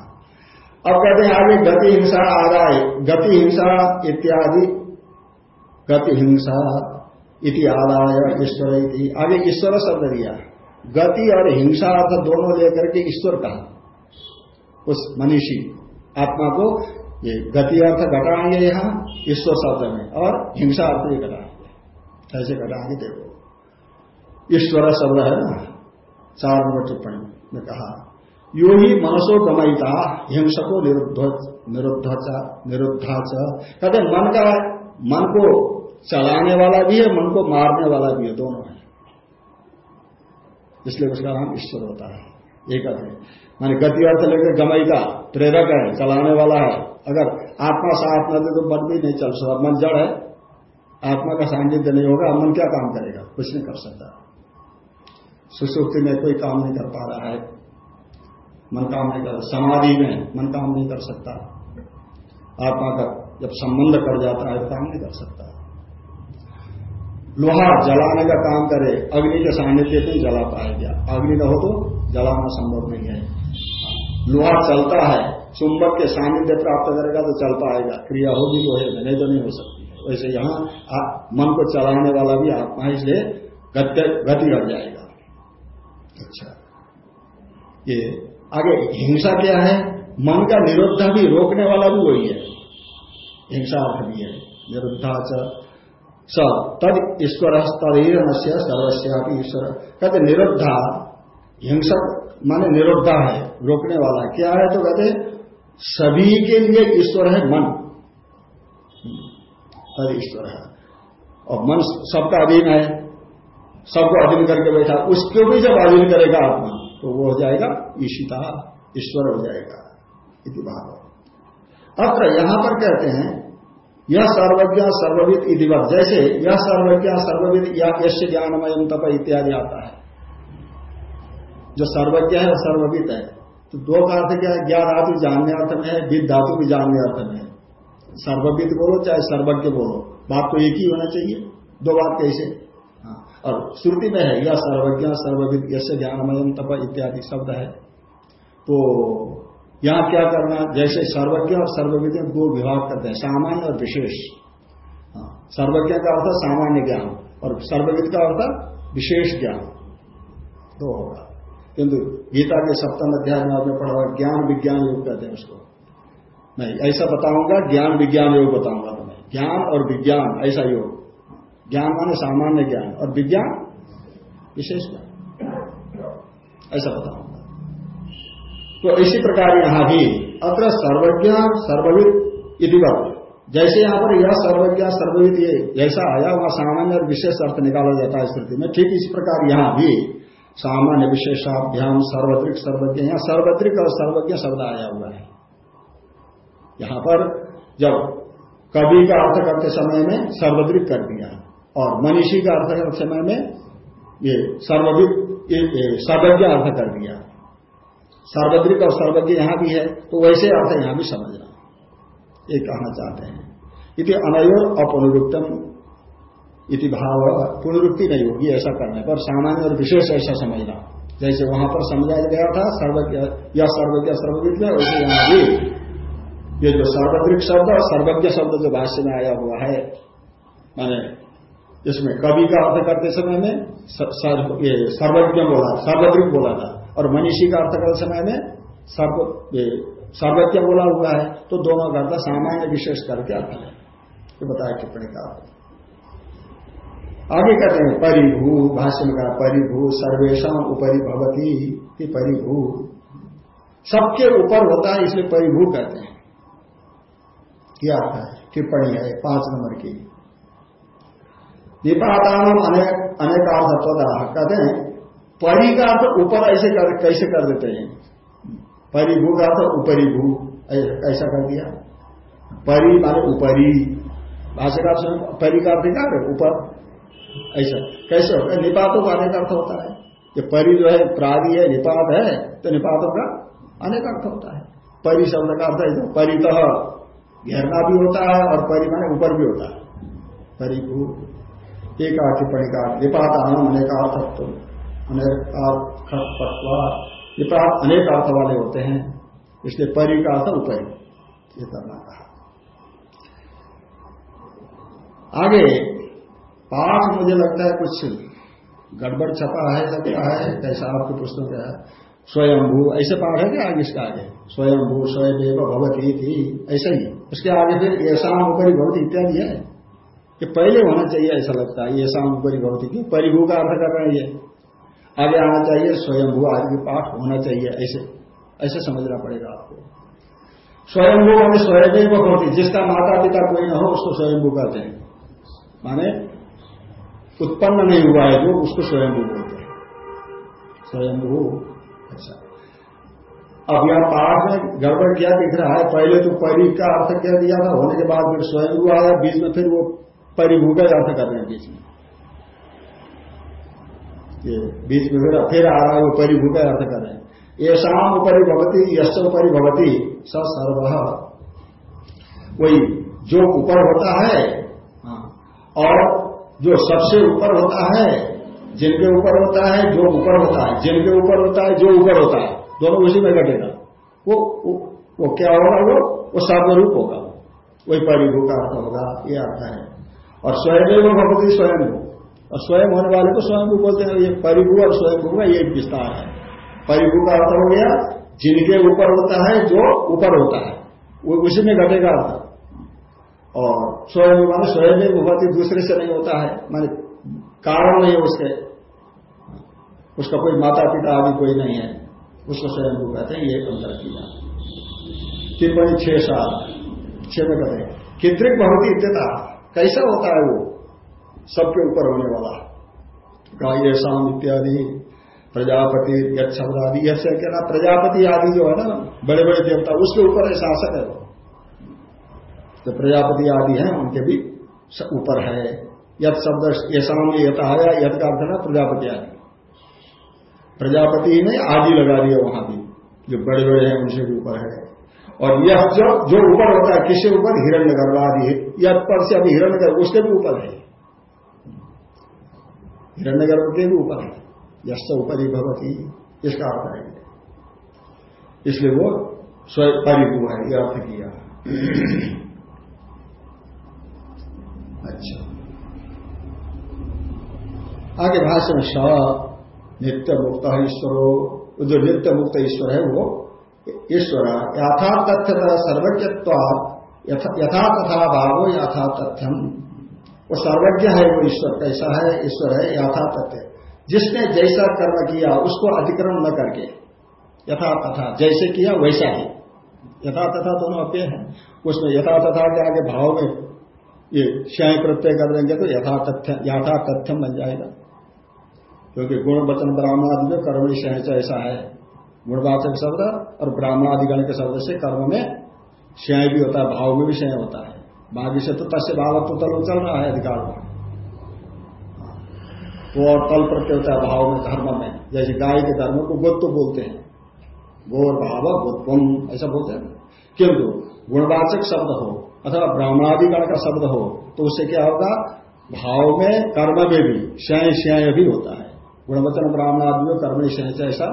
अब कहते हैं आगे गति हिंसा, आदाय, गति हिंसा इत्यादि। गति हिंसा इति आदाय, ईश्वर आगे ईश्वर शब्द दिया। गति और हिंसा अर्थ दोनों लेकर के ईश्वर कहा। उस मनीषी आत्मा को ये गति अर्थ घटाएँगे यहाँ, ईश्वर शब्द में, और हिंसा अर्थ ये घटाएँगे। ऐसे घटाएँगे देखो। ईश्वर शब्द है ना? चार नंबर टिप्पणी में कहा। यो ही मनसो गमयिता, हिंसको निरुद्ध निरुद्ध निरुद्धा कहते मन का मन को चलाने वाला भी है, मन को मारने वाला भी है, दोनों है। इसलिए उसका नाम ईश्वर होता है। एक अर्थ है। माने गति अर्थ लेकर गमयिता, प्रेरक है, चलाने वाला है। अगर आत्मा साथ न दे तो मन भी नहीं चल सकता। मन जड़ है, आत्मा का सानिध्य नहीं होगा, मन क्या काम करेगा? कुछ नहीं कर सकता। सुसुप्ति में कोई काम नहीं कर पा रहा है। मन काम नहीं कर समाधि में मन काम नहीं कर सकता आत्मा का जब संबंध कर जाता है तो काम नहीं कर सकता। लोहा जलाने का काम करे, अग्नि के सानिध्य में जला पाएगा अग्नि न हो तो जलाना संभव नहीं है। लोहा चलता है, चुंबक के सानिध्य प्राप्त करेगा तो चल पाएगा। क्रिया होगी लोहे में नहीं तो नहीं हो सकती वैसे यहाँ मन को चलाने वाला भी आत्मा इसलिए गति हट जाएगा। अच्छा। ये आगे हिंसा क्या है? मन का निरुद्ध भी रोकने वाला भी वही है। हिंसा अर्थ भी है। निरुद्धा स, तद ईश्वर तदेव से सर्वस्या ईश्वर। कहते निरुद्धा हिंसक माने निरुद्धा है, रोकने वाला। क्या है तो कहते सभी के लिए ईश्वर है मन। तद ईश्वर है। और मन सबका अधीन है। सबको अधीन करके बैठा। उसको भी जब अधीन करेगा आत्मा। तो वो हो जाएगा ईशिता, ईश्वर हो जाएगा, इति भाव। अत्र यहाँ पर कहते हैं यह सर्वज्ञ सर्वविद इधिवत जैसे यह सर्वज्ञ सर्वविद या यश ज्ञानमय तप इत्यादि आता है। जो सर्वज्ञ है सर्वविद है। तो दो का अर्थ क्या है? ज्ञान धातु जानने अर्थ में है, विद धातु भी जानने अर्थ में है। सर्वविद बोलो, चाहे सर्वज्ञ बोलो, बात तो एक ही होना चाहिए। दो बात कैसे? और श्रुति में है यह सर्वज्ञ सर्वविद यश ज्ञानमय तप इत्यादि शब्द है। तो यहाँ क्या करना जैसे सर्वज्ञ और सर्वविज्ञ दो विभाग करते हैं सामान्य और विशेष। हाँ, सर्वज्ञ का अर्थ सामान्य ज्ञान और सर्वविद का अर्थ विशेष ज्ञान। दो होगा। किंतु गीता के सप्तम अध्याय में आपने पढ़ा हुआ ज्ञान विज्ञान योग कहते हैं उसको। मैं ऐसा बताऊँगा ज्ञान विज्ञान योग बताऊँगा तुम्हें। ज्ञान और विज्ञान ऐसा योग। ज्ञान माने सामान्य ज्ञान और विज्ञान विशेष ज्ञान। ऐसा बताऊँगा तो इसी प्रकार यहाँ भी अत्र सर्वज्ञ, सर्वविद इतिवत जैसे यहाँ पर यह सर्वज्ञ, सर्वविद ये जैसा आया वहाँ सामान्य और विशेष अर्थ निकाला जाता है स्थिति में, ठीक इस प्रकार यहाँ भी सामान्य, विशेषाभ्याम, सर्वत्रिक, सर्वज्ञ, यहाँ सर्वत्रिक और सर्वज्ञ शब्द आया हुआ है। यहाँ पर जब कवि का अर्थ करते समय में सर्वद्रिक कर दिया। और मनीषी का अर्थ करते समय में ये सर्वविद सर्वज्ञ अर्थ कर दिया। सार्वत्रिक और सर्वज्ञ यहाँ भी है तो वैसे अर्थ यहाँ भी समझना ये कहना चाहते हैं। इति अनयोर अपनुरुक्तम इति भाव, पुनरुक्ति नहीं होगी ऐसा करने पर, सामान्य और विशेष ऐसा समझना। जैसे वहाँ पर समझाया गया था, सर्वज्ञ, या सर्वज्ञ सर्वविद में वैसे यहाँ भी। ये जो सार्वत्रिक शब्द और सर्वज्ञ शब्द जो भाष्य में आया हुआ है, माने इसमें कवि का अर्थ करते समय में सर्वज्ञ बोला सर्वद्रिक बोला था। और मनीषी का अर्थ करते समय में सर्व सर्वज्ञ बोला हुआ है तो दोनों का अर्थ सामान्य विशेष करके अर्थ है। ये बताया टिप्पणी का आगे कहते हैं, परिभू, भाष्य में कहा, परिभू सर्वेशा उपरि भवती परिभू। सबके ऊपर होता है, इसलिए परिभू कहते हैं। क्या अर्थ है, टिप्पणी है, पाँच नंबर की। निपातान अनेक अनेकार्थत्वता कहते हैं परी का अर्थ ऊपर ऐसे कर, कैसे कर देते हैं? परिभू का अर्थ उपरी भू ऐसा कर दिया। परी माने ऊपरी भाषा का परी का अर्थ क्या ऊपर ऐसा। कैसे होता है? निपातों का अनेक अर्थ होता है। ये परि जो है प्रादि है निपात है तो निपातों का अनेक अर्थ होता है। परी शब्द का अर्थ परितः। घेरना भी होता है और परी माने ऊपर भी होता है। परिभू। एक टिप्पणी का निपात आनंद अनेक अर्थ अनेक ये अर्थ वाले होते हैं, इसलिए परि का अर्थ उपरि, ये करना कहा। आगे, पाठ मुझे लगता है कुछ गड़बड़ छपा है लगता है कैसा आपके पुस्तक का है। स्वयंभू, ऐसे पाठ है क्या आगे इसका आगे? स्वयंभू, स्वयं भगवती थी, ऐसा ही। उसके आगे फिर ऐसा, ऊपरी भगवती इत्यादि है। ये पहले होना चाहिए, ऐसा लगता है। ये शाम भगवती की परिभू का अर्थ कर रहे हैं ये। आगे आना चाहिए, स्वयंभू आदि पाठ होना चाहिए, ऐसे ऐसे समझना पड़ेगा आपको। स्वयंभू माने स्वयं होती जिसका माता पिता कोई ना हो, उसको स्वयंभू कहते हैं। माने उत्पन्न नहीं हुआ है जो, उसको स्वयंभू बोलते हैं। स्वयंभू अच्छा। अब यह पाठ में गड़बड़ क्या दिख रहा है? पहले तो परि का अर्थ क्या दिया था? होने के बाद फिर स्वयंभू आया, बीच में फिर वो परिभू का अर्थ कर रहे हैं बीच में। ये बीच में फिर फिर आ रहा है वो परिभू का अर्थ कर रहे हैं। ये शाम उपरि भवती यश उपरि भवती सर्व। वही जो ऊपर होता है हाँ, और जो सबसे ऊपर होता है जिनके ऊपर होता है जो ऊपर होता है जिनके ऊपर होता है जो ऊपर होता है दोनों उसी में घटेगा वो, वो वो क्या होगा वो? वो सर्वरूप होगा। वही परिभू का अर्थ होगा ये अर्थ है। और स्वयं वो भगवती स्वयं और स्वयं होने वाले को स्वयं बोलते हैं, ये परिभू और स्वयं भू का ये विस्तार है। परिभू का अर्थ हो गया, जिनके ऊपर होता है, जो ऊपर होता है। वो उसी में घटेगा अर्थ। और स्वयं माने स्वयं भगवती दूसरे से नहीं होता है, माने कारण नहीं है उसके। उसका कोई माता पिता आदि कोई नहीं है। उसको स्वयं को कहते हैं, ये अंतर किया टिप्पणी छह साल, छह में कहते हैं कितृक भगवती इत्यता कैसा होता है वो? सबके ऊपर होने वाला। गाय शाम इत्यादि, प्रजापति यथ शब्द आदि से कहना प्रजापति आदि जो है ना बड़े बड़े देवता, उसके ऊपर शासक है जो प्रजापति आदि हैं, उनके भी ऊपर है। यद शब्द ये सामने यथ आया यथ का अर्थ ना, प्रजापति आदि। प्रजापति ने आदि लगा दिया वहाँ भी। जो बड़े बड़े हैं, उनसे भी ऊपर है। और यह जो जो ऊपर होता है किसी ऊपर? हिरण्य गर्भ आदि यह पर से अभी हिरण्य गर्भ उसके भी ऊपर है। हिरण्य गर्भ के भी ऊपर है। यश उपरि भगवती इसका अर्थ है। इसलिए वो स्वयं परिभू है, यह अर्थ किया। अच्छा। आगे भाषण स, नित्य मुक्त ईश्वरो, जो नित्य मुक्त ईश्वर है वो ईश्वर यथा तथ्य सर्वज्ञत्व यथा तथा भावो यथा तथ्यम वो सर्वज्ञ है, वो ईश्वर, कैसा है, ईश्वर है यथा तथ्य जिसने जैसा कर्म किया, उसको अतिक्रमण न करके। यथा तथा जैसे किया, वैसा ही। यथा तथा दोनों अप्य हैं। उसमें यथा तथा के आगे भाव में ये श्याय प्रत्यय कर देंगे तो यथा तथ्य यथा तथ्यम बन जाएगा। क्योंकि गुण, वचन ब्राह्मणादि में कर्म श्याय ऐसा है। गुणवाचक शब्द। और ब्राह्मणादिगण के शब्द से कर्म में श्याय भी होता है, भाव में भी श्याय होता है। बाकी से तो तस्य भाव तो तल चल रहा है अधिकार में। वो और तल प्रत्यय होता है भाव में, धर्म में। जैसे गाय के धर्म को गोत्व बोलते हैं। गोर भाव गोत्वम ऐसा बोलते हैं किंतु गुणवाचक शब्द हो, अथवा ब्राह्मणादिगण का शब्द हो तो उससे क्या होगा? भाव में, कर्म में भी श्याय श्याय भी होता है। गुणवचन ब्राह्मणादि में कर्म श्याय ऐसा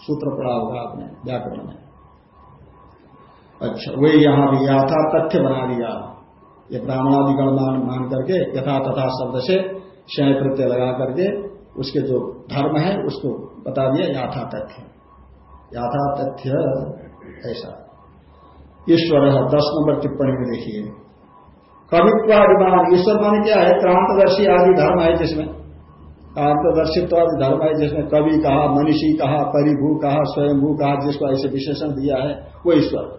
सूत्र पड़ा होगा आपने, व्याकरण में। अच्छा वही यहाँ भी यथा तथ्य बना दिया। ये ब्राह्मणादिगण मान मान करके, यथा तथा शब्द से क्षय प्रत्यय लगा करके, उसके जो धर्म है, उसको बता दिया, याथा तथ्य। याथा तथ्य, ऐसा। ईश्वर है, दस नंबर टिप्पणी में देखिए। कवित्वादिमान ईश्वर माने क्या है? क्रांतदर्शी आदि धर्म है जिसमें क्रांतदर्शित्व आदि धर्म है, जिसने कवि कहा, मनीषी कहा, परिभू कहा, स्वयंभू कहा, जिसको ऐसे विशेषण दिया है, वो ईश्वर।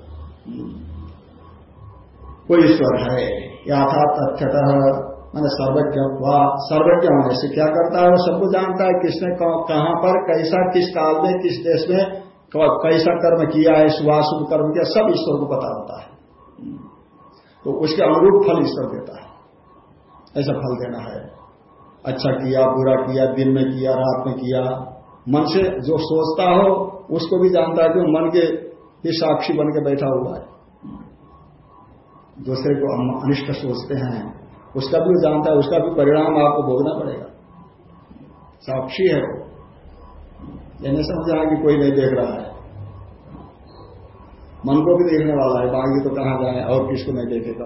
वो ईश्वर है। याथा तथ्यतः, मैंने सर्वज्ञ सर्वज्ञ होने से क्या करता है, वो सबको जानता है, किसने कहाँ पर, कैसा, किस काल में, किस देश में कैसा कर्म किया है शुभाशुभ कर्म किया, सब ईश्वर को पता होता है। तो उसके अनुरूप फल ईश्वर देता है। ऐसा फल देना है। अच्छा किया, बुरा किया, दिन में किया, रात में किया। मन से जो सोचता हो, उसको भी जानता है कि मन के भी साक्षी बन के बैठा हुआ है। दूसरे को अनिष्ट सोचते हैं, उसका भी जानता है, उसका भी परिणाम आपको भोगना पड़ेगा। साक्षी है वो। ये नहीं समझा कि कोई नहीं देख रहा है। मन को भी देखने वाला है, बाकी तो कहाँ जाए, और किसको नहीं देखेगा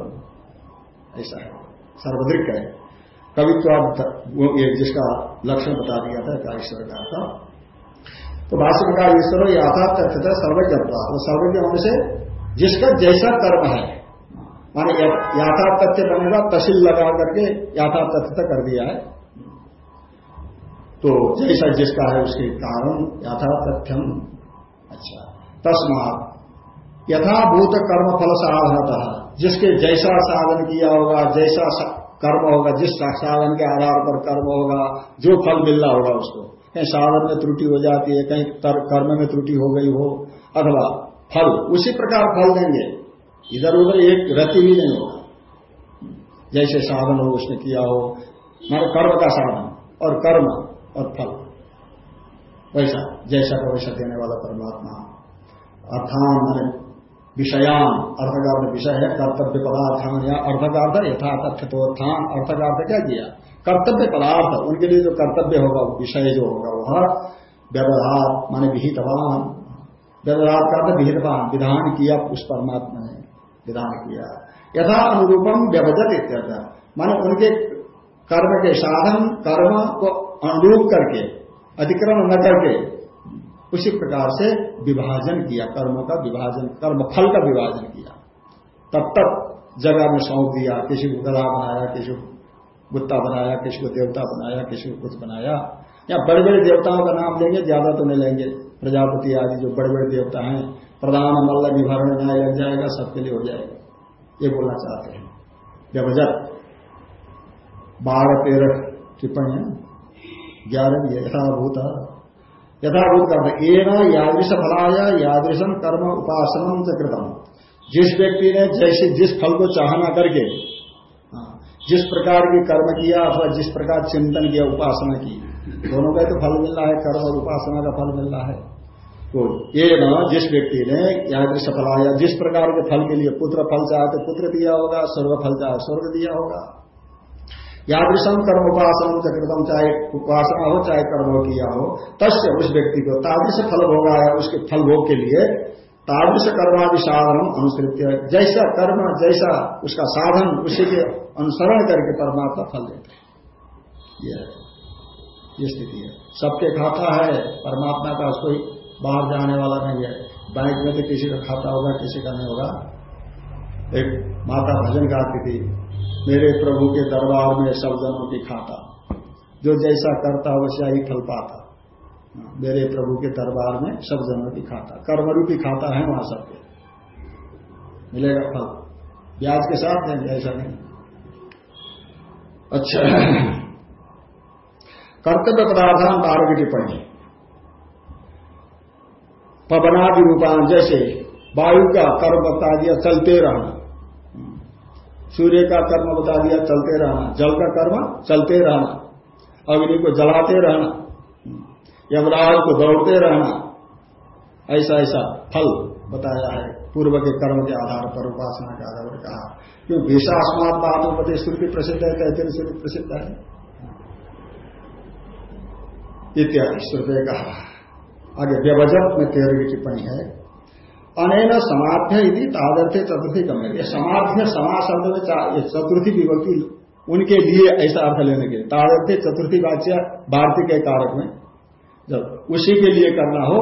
ऐसा है। सर्वदृक है। कवित्व जिसका लक्षण बता दिया था ईश्वर का था। तो भाष्य का ईश्वर यथार्थ तथ्य था सर्वज्ञता वो सर्वज्ञ होने से जिसका जैसा कर्म है, माने यथार्थ तथ्य बनेगा तहसील लगा करके यथार्थ तथ्य कर दिया है। तो जैसा जिसका है उसके कारण यथार्थ तथ्यम अच्छा तस्मात यथाभूत कर्म फल साधनता जिसके जैसा साधन किया होगा, जैसा कर्म होगा, जिस साधन के आधार पर कर्म होगा, जो फल मिलना होगा उसको। कहीं साधन में त्रुटि हो जाती है, कहीं कर्म में त्रुटि हो गई हो, अथवा फल, उसी प्रकार फल देंगे। इधर उधर एक रति भी नहीं होगा। जैसे साधन हो, उसने किया हो मारे कर्म का साधन, और कर्म, और फल। वैसा, जैसा का वैसा देने वाला परमात्मा। अर्थान माने विषयान अर्थगार्थ विषय है कर्तव्य पदार्थान या अर्थगार्थ यथातथ्य तो अर्थगार्थ क्या किया? कर्तव्य पदार्थ उनके लिए जो कर्तव्य होगा विषय जो होगा, वह व्यवहार, माने विहितवान। व्यवहार का विहितवान, विधान किया, उस परमात्मा ने विधान किया। यथा अनुरूपम व्यवजत इत्यर्थ। माने उनके कर्म के साधन, कर्म को अनुरूप करके अधिक्रम न करके उसी प्रकार से विभाजन किया, कर्मों का विभाजन कर्म फल का विभाजन किया। तब तक जगह में सौंप दिया, किसी को गधा बनाया, किसी को गुत्ता बनाया, किसी को देवता बनाया, किसी को कुछ बनाया। या बड़े बड़े देवताओं का नाम लेंगे, ज़्यादा तो नहीं लेंगे। प्रजापति आदि जो बड़े बड़े देवता हैं, प्रधान मल्ल विभरण न्याय लग जाएगा, सबके लिए हो जाएगा। ये बोलना चाहते हैं। व्यवजत बारह तेरह टिप्पणी ग्यारह यथाभूत यथाभूत कर्म एना यादृश फलाया यादृशम कर्म उपासनम च कृतम। जिस व्यक्ति ने जैसे जिस फल को चाहना करके हाँ, जिस प्रकार की कर्म किया अथवा जिस प्रकार चिंतन किया उपासना की दोनों का तो फल मिल रहा है कर्म और उपासना का फल मिल रहा है। तो ये न जिस व्यक्ति ने यादृश फलाया जिस प्रकार के फल के लिए पुत्र फल चाहे तो पुत्र दिया होगा स्वर्ग फल चाहे स्वर्ग दिया होगा। यादृशम कर्म उपासना चक्रतम चाहे उपासना हो, चाहे कर्म हो किया हो तस्य उस व्यक्ति को तादृश फल भोगा है उसके फल भोग के लिए तादृश कर्मादि साधन अनुसृत जैसा कर्म, जैसा उसका साधन, उसी के अनुसरण करके परमात्मा फल देते हैं। ये स्थिति है। सबके खाता है, परमात्मा का कोई बाहर जाने वाला नहीं है। बैंक में तो किसी का खाता होगा, किसी का नहीं होगा। एक माता भजन गाती थी मेरे प्रभु के दरबार में सब जनों की खाता जो जैसा करता, वैसा ही फल पाता। मेरे प्रभु के दरबार में सब जनों की खाता कर्मरूपी खाता है वहाँ सबके। मिलेगा फल। ब्याज के साथ देंगे ऐसा नहीं। अच्छा। कर्तव्य पदार्थान बारह की टिप्पणी। पवनादि रूपान, जैसे वायु का कर्म बता दिया चलते रहना। सूर्य का कर्म बता दिया, चलते रहना। जल का कर्म, चलते रहना। अग्नि को जलाते रहना। यमराज को दौड़ते रहना। ऐसा ऐसा फल बताया है पूर्व के कर्म के आधार पर, उपासना के आधार पर कहा। क्यों? विशास्मात बातों पति श्रुति प्रसिद्ध है कहते श्रुति प्रसिद्ध है। इत्यादि श्रुति कहा। आगे व्यवजन में तेरह की टिप्पणी है। अनैन समाध्य यदि तादर्थ चतुर्थी कमे ये समाध्य समाज शब्द में चतुर्थी विभक्ति उनके लिए ऐसा अर्थ लेने के लिए। तादर्थ चतुर्थी वाच्य भारतीय के कारक में। जब उसी के लिए करना हो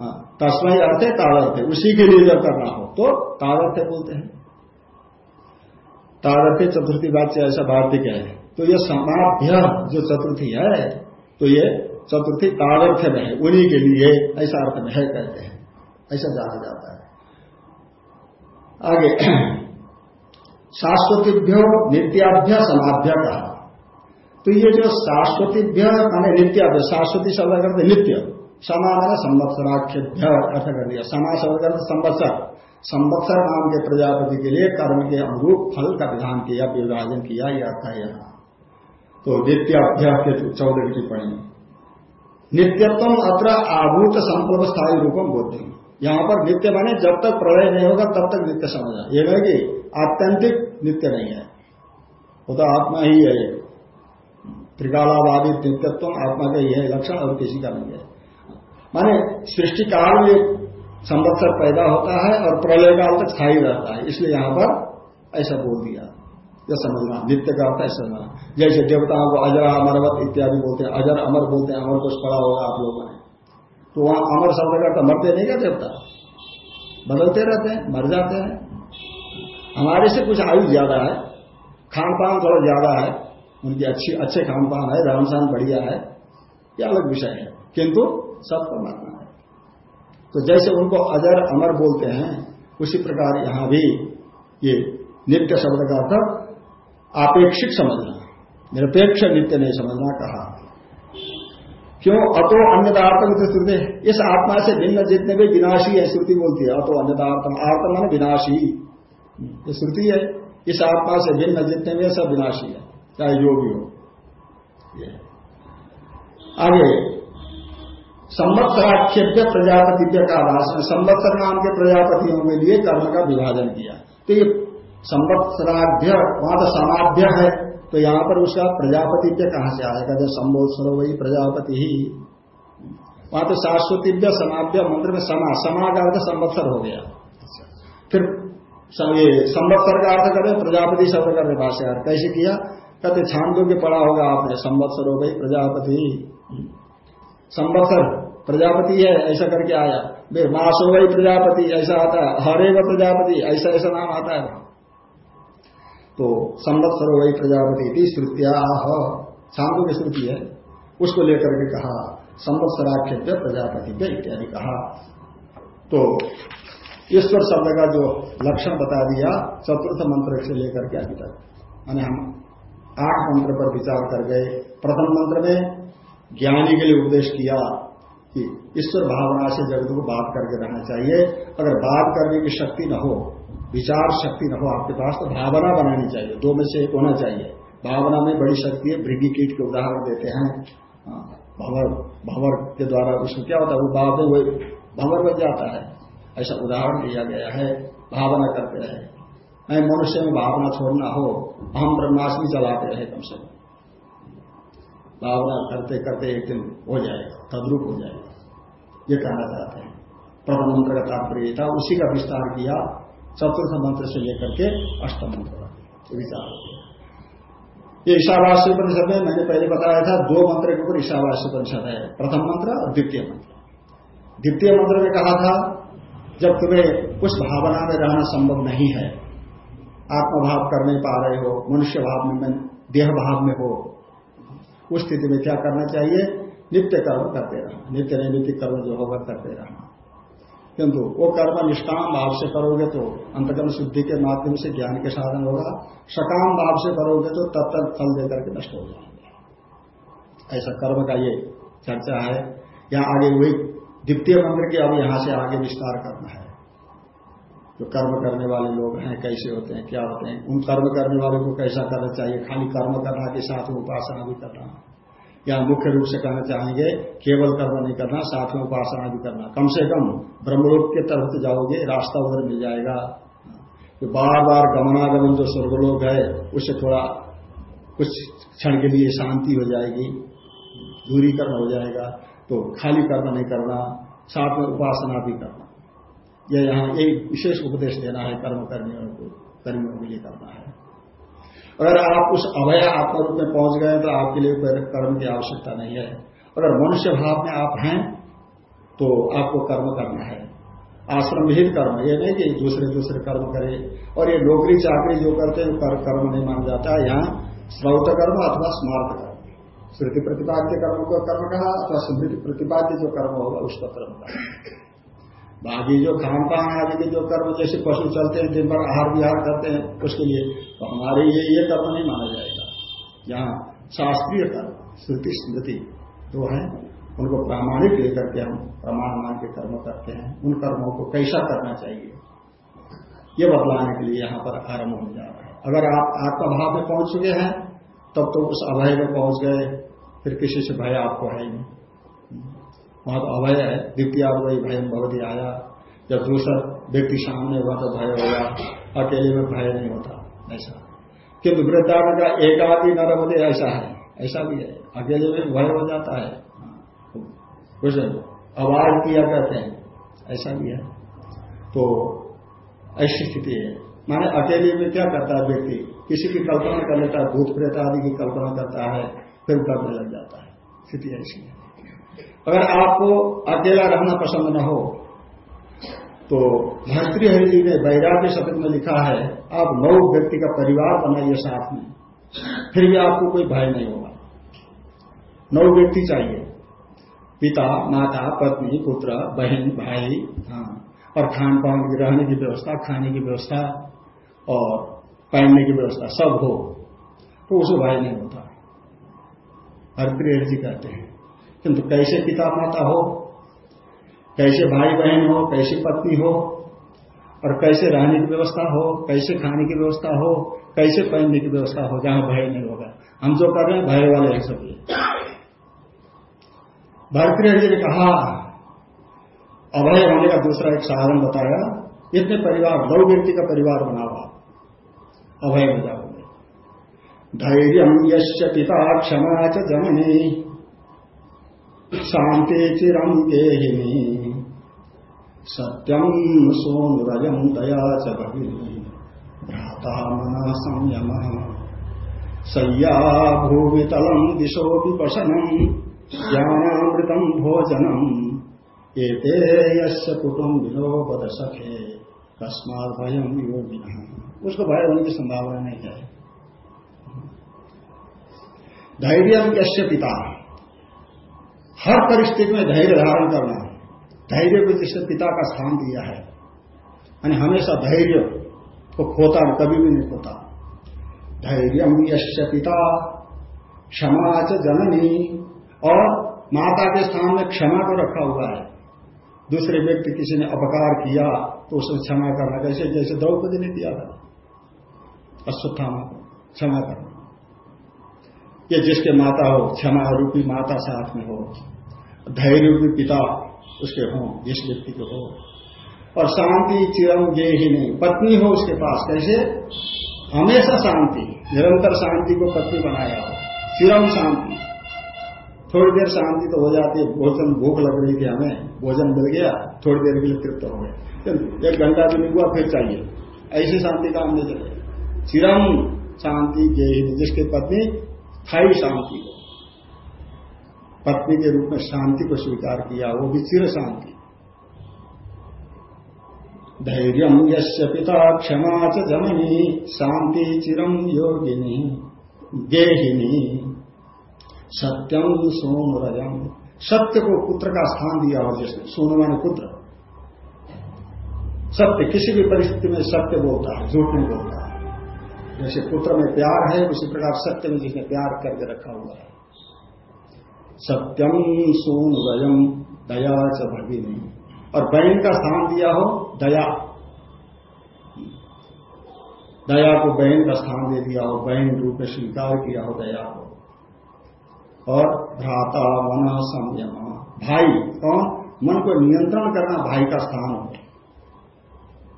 हाँ, तस्मय अर्थ है तादर्थ। उसी के लिए जब करना हो तो तादर्थ बोलते हैं। तादर्थ चतुर्थी वाच्य ऐसा भारतीय है। तो ये समाध्य जो चतुर्थी है तो ये चतुर्थी तादर्थ में है। उन्हीं के लिए ऐसा अर्थ में है कहते हैं। ऐसा जाना जाता है। आगे, शाश्वतीभ्यो नित्याभ्य समाभ्य कहा तो ये जो शाश्वतीभ्य माने नित्याभ्य शाश्वती शब्द करते नित्य समा मैंने संवत्सराख्यभ्य अर्थ कर दिया। समा शब्द करते संवत्सर। संवत्सर नाम के प्रजापति के लिए कर्म के अनुरूप फल का विधान किया, विभाजन किया, यह अर्थ है यहाँ। तो नित्याभ्य के चौदह टिप्पणी। नित्यत्व अत्र आभूत संकल्प स्थायी रूपम बोधि यहाँ पर नित्य बने जब तक प्रलय नहीं होगा, तब तक नित्य समझना ये नहीं कि आत्यंतिक नित्य नहीं है। वो तो आत्मा ही है त्रिकालावादी नित्यत्व आत्मा का ही है, लक्षण और किसी का नहीं है। माने सृष्टि काल में संवत्सर पैदा होता है और प्रलय काल तक स्थायी रहता है। इसलिए यहाँ पर ऐसा बोल दिया। यह समझना, नित्य का अर्थ समझना। जैसे देवताओं को अजर, अमरवत इत्यादि बोलते हैं। अजर, अमर बोलते हैं, अमर कुछ पढ़ा होगा आप लोगों ने तो वहाँ अमर शब्द का अर्थ मरते नहीं क्या देवता बदलते रहते हैं, मर जाते हैं। हमारे से कुछ आयु ज़्यादा है खान पान थोड़ा ज़्यादा है, उनकी अच्छी, अच्छे खान पान है रहन सहन बढ़िया है यह अलग विषय है। किंतु सबको मरना है। तो जैसे उनको अजर अमर बोलते हैं, उसी प्रकार यहाँ भी ये नित्य शब्द का अर्थ आपेक्षिक समझना, निरपेक्ष नित्य नहीं समझना कहा। क्यों? अतो अन्यदार्थम श्रुति इस आत्मा से भिन्न जितने भी विनाशी है, श्रुति बोलती है, अतो अन्यदार्थम आत्मा मान विनाशी। ये श्रुति है, इस आत्मा से भिन्न जितने भी सब विनाशी है, चाहे भी हो। आगे संवत्सराख्य प्रजापति का भाषण संवत्सर नाम के प्रजापतियों के लिए कर्म का विभाजन किया। तो ये संवत्सराध्य, वहाँ तो समाध्य है। तो यहाँ पर उसका प्रजापति पे कहाँ से आएगा? जब संबोत्सर वही प्रजापति ही वहाँ तो शाश्वतीव्य समाध्य मंत्र में समा समा का अर्थ संवत्सर हो गया। फिर ये संवत्सर का अर्थ करें प्रजापति शब्द करने भाष्यकार कैसे किया? कहते, छांदों के पढ़ा होगा आपने, संवत्सर हो गई, प्रजापति संवत्सर, प्रजापति है, ऐसा करके आया। मास हो गई, प्रजापति, ऐसा आता है। हरे व प्रजापति, ऐसा ऐसा नाम आता है। तो संवत्सर वही प्रजापति थी श्रुतिया। शांतों की श्रुति है। उसको लेकर के कहा संवत्सराख्य प्रजापति पे इत्यादि कहा तो ईश्वर शब्द का जो लक्षण बता दिया, चतुर्थ मंत्र से लेकर के अभी तक। यानी हम आठ मंत्र पर विचार कर गए। प्रथम मंत्र में ज्ञानी के लिए उपदेश किया कि ईश्वर भावना से जगत को बात करके रहना चाहिए। अगर बात करने की शक्ति न हो विचार शक्ति न हो आपके पास तो भावना बनानी चाहिए दो में से एक होना चाहिए। भावना में बड़ी शक्ति है भृगी कीट के उदाहरण देते हैं। हाँ, भवर भवर के द्वारा उसमें क्या होता है वो भाव में वो भवर बन जाता है। ऐसा उदाहरण दिया गया है भावना करते रहे। मैं मनुष्य में भावना छोड़ना हो हम ब्रह्माष्टमी चलाते रहे कम से कम। भावना करते करते एक दिन हो जाएगा तद्रुप हो जाएगा। ये कहना चाहते हैं। प्रथम का तात्पर्य था उसी का विस्तार किया चतुर्थ मंत्र से लेकर के अष्टम मंत्र विचार ये ईशावास्य परिषद में मैंने पहले बताया था, दो मंत्र के ऊपर ईशावास्य परिषद है, प्रथम मंत्र और द्वितीय मंत्र। द्वितीय मंत्र में कहा था, जब तुम्हें उस भावना में रहना संभव नहीं है, आत्मभाव कर नहीं पा रहे हो, मनुष्य भाव में, देह भाव में हो, उस स्थिति में क्या करना चाहिए? नित्य कर्म करते रहना। नित्य नैमित्तिक कर्म जो होगा, करते रहना। किंतु वो कर्म निष्काम भाव से करोगे तो अंतकर्म शुद्धि के माध्यम से ज्ञान के साधन होगा। सकाम भाव से करोगे तो तब तक फल देकर के नष्ट हो जाएँगे। ऐसा कर्म का ये चर्चा है। यहाँ आगे वही द्वितीय मंत्र के अब यहाँ से आगे विस्तार करना है। जो तो कर्म करने वाले लोग हैं, कैसे होते हैं, क्या होते हैं, उन कर्म करने वालों को कैसा करना चाहिए? खाली कर्म करना के साथ उपासना भी करना। या मुख्य रूप से कहना चाहेंगे, केवल कर्म नहीं करना, साथ में उपासना भी करना। कम से कम ब्रह्मलोक के तरफ़ जाओगे, रास्ता उधर मिल जाएगा। तो बार बार गमनागमन जो स्वर्गलोक है, उससे थोड़ा कुछ क्षण के लिए शांति हो जाएगी दूरीकरण हो जाएगा। तो खाली कर्म नहीं करना, साथ में उपासना भी करना। यह यहाँ एक विशेष उपदेश देना है, कर्म कर्मियों को, कर्मियों के लिए करना है। अगर आप उस अभय आत्मा रूप में पहुँच गए तो आपके लिए कर्म की आवश्यकता नहीं है। अगर मनुष्य भाव में आप हैं तो आपको कर्म करना है। आश्रम कर्म ये नहीं कि दूसरे दूसरे कर्म करे। और ये नौकरी चाकरी जो करते हैं कर, कर्म नहीं माना जाता। है यहाँ श्रौत कर्म अथवा स्मार्ट कर्म। स्मृति प्रतिपाद्य कर्म को कर्म कहा अथवा स्मृति प्रतिपाद्य जो कर्म होगा उसका कर्म कहा। बाकी जो खान पान आदि के जो कर्म जैसे पशु चलते हैं दिन भर आहार विहार करते हैं उसके लिए तो हमारे लिए ये कर्म नहीं माना जाएगा। यहाँ शास्त्रीय कर्म श्रुति स्मृति जो है। उनको प्रामाणिक लेकर के हम प्रमाण मान के कर्म करते हैं। उन कर्मों को कैसा करना चाहिए? ये बदलाने के लिए यहाँ पर आरंभ हो जा रहा है। अगर आप आत्मभाव में पहुँच चुके हैं, तब तो उस अभय में पहुँच गए, फिर किसी से भय आपको ही नहीं। वहाँ तो अभय है, द्वितीय वही भय भगवती आया। जब दूसरा व्यक्ति सामने हुआ तो भय होगा अकेले में भय नहीं होता। ऐसा। किंतु वृद्धावन का एकादि नरमदे ऐसा है। ऐसा भी है। अकेले में भय हो जाता है। कुछ आवाज़ किया करते हैं। ऐसा भी है। तो ऐसी स्थिति है। माने अकेले में क्या करता है व्यक्ति? किसी की कल्पना कर लेता है भूत प्रेत आदि की कल्पना करता है, फिर करने लग जाता है। स्थिति ऐसी है। अगर आपको अकेला रहना पसंद न हो तो भक्ति हरि जी ने वैराग्य शब्द में लिखा है, आप नौ व्यक्ति का परिवार बनाइए साथ में, फिर भी आपको कोई भय नहीं होगा। नौ व्यक्ति चाहिए, पिता, माता, पत्नी, पुत्र, बहन, भाई हाँ और खान पान की रहने की व्यवस्था, खाने की व्यवस्था और पहनने की व्यवस्था सब हो तो उसे भय नहीं होता। हरप्रिय जी कहते हैं, किंतु कैसे पिता माता हो? कैसे भाई बहन हो, कैसी पत्नी हो, और कैसे रहने की व्यवस्था हो, कैसे खाने की व्यवस्था हो, कैसे पहनने की व्यवस्था हो, जहाँ भय नहीं होगा। हम जो कर रहे हैं, भय वाले हैं सभी। भरप्रिय जी ने कहा, अभय होने का दूसरा एक साधन बताया, इतने परिवार नौ व्यक्ति का परिवार बना हुआ। अभय हो जाओगे धैर्य यश पिता क्षमा च शांति चिरम गेहिनी सत्यम सोनुरजम दया च भगिनी भ्राता मना संयम सय्या भूवितलम दिशो विपसनम ज्ञानामृतम भोजनम एते यस्य कुटुम्बिनो पद सखे तस्मात भयम योगिना उसको भय होने की संभावना नहीं है धैर्य यश्य पिता। हर परिस्थिति में धैर्य धारण करना। धैर्य को जिसने पिता का स्थान दिया है, यानी हमेशा धैर्य को खोता कभी भी नहीं खोता। धैर्य यश्य पिता, क्षमा च जननी, और माता के स्थान में क्षमा को रखा हुआ है। दूसरे व्यक्ति किसी ने अपकार किया तो उसे क्षमा करना कैसे जैसे द्रौपदी ने किया था। अश्वत्थामा को क्षमा करना। ये जिसके माता हो, क्षमा रूपी माता साथ में हो। धैर्य रूपी पिता उसके हो, जिस व्यक्ति के हो। और शांति चिरम ये नहीं। पत्नी हो उसके पास, कैसे? हमेशा शांति, निरंतर शांति को पत्नी बनाया हो। चिरम शांति। थोड़ी देर शांति तो हो जाती है, भोजन भूख लग रही थी हमें, भोजन मिल गया, थोड़ी देर के लिए तृप्त हो गए। एक घंटा भी नहीं हुआ, फिर चाहिए। ऐसी शांति काम नहीं चले चिरम शांति ही जिसके पत्नी स्थायी शांति हो। पत्नी के रूप में शांति को स्वीकार किया, वो भी चिर शांति। धैर्य यश पिता क्षमा च शांति चिरम योगिनी, गेहिनी। सत्यम सोम रजम सत्य को पुत्र का स्थान दिया हो जिसने माने पुत्र। सत्य, किसी भी परिस्थिति में सत्य बोलता है, झूठ नहीं बोलता है। जैसे पुत्र में प्यार है, उसी प्रकार सत्य में जिसने प्यार करके रखा हुआ है। सत्यम सोम रजम दया च भगिनी। और बहन का स्थान दिया हो, दया। दया को बहन का स्थान दे दिया हो, बहन रूप में स्वीकार किया हो, दया को। और भ्राता मन संयम। भाई, कौन? मन को नियंत्रण करना भाई का स्थान हो।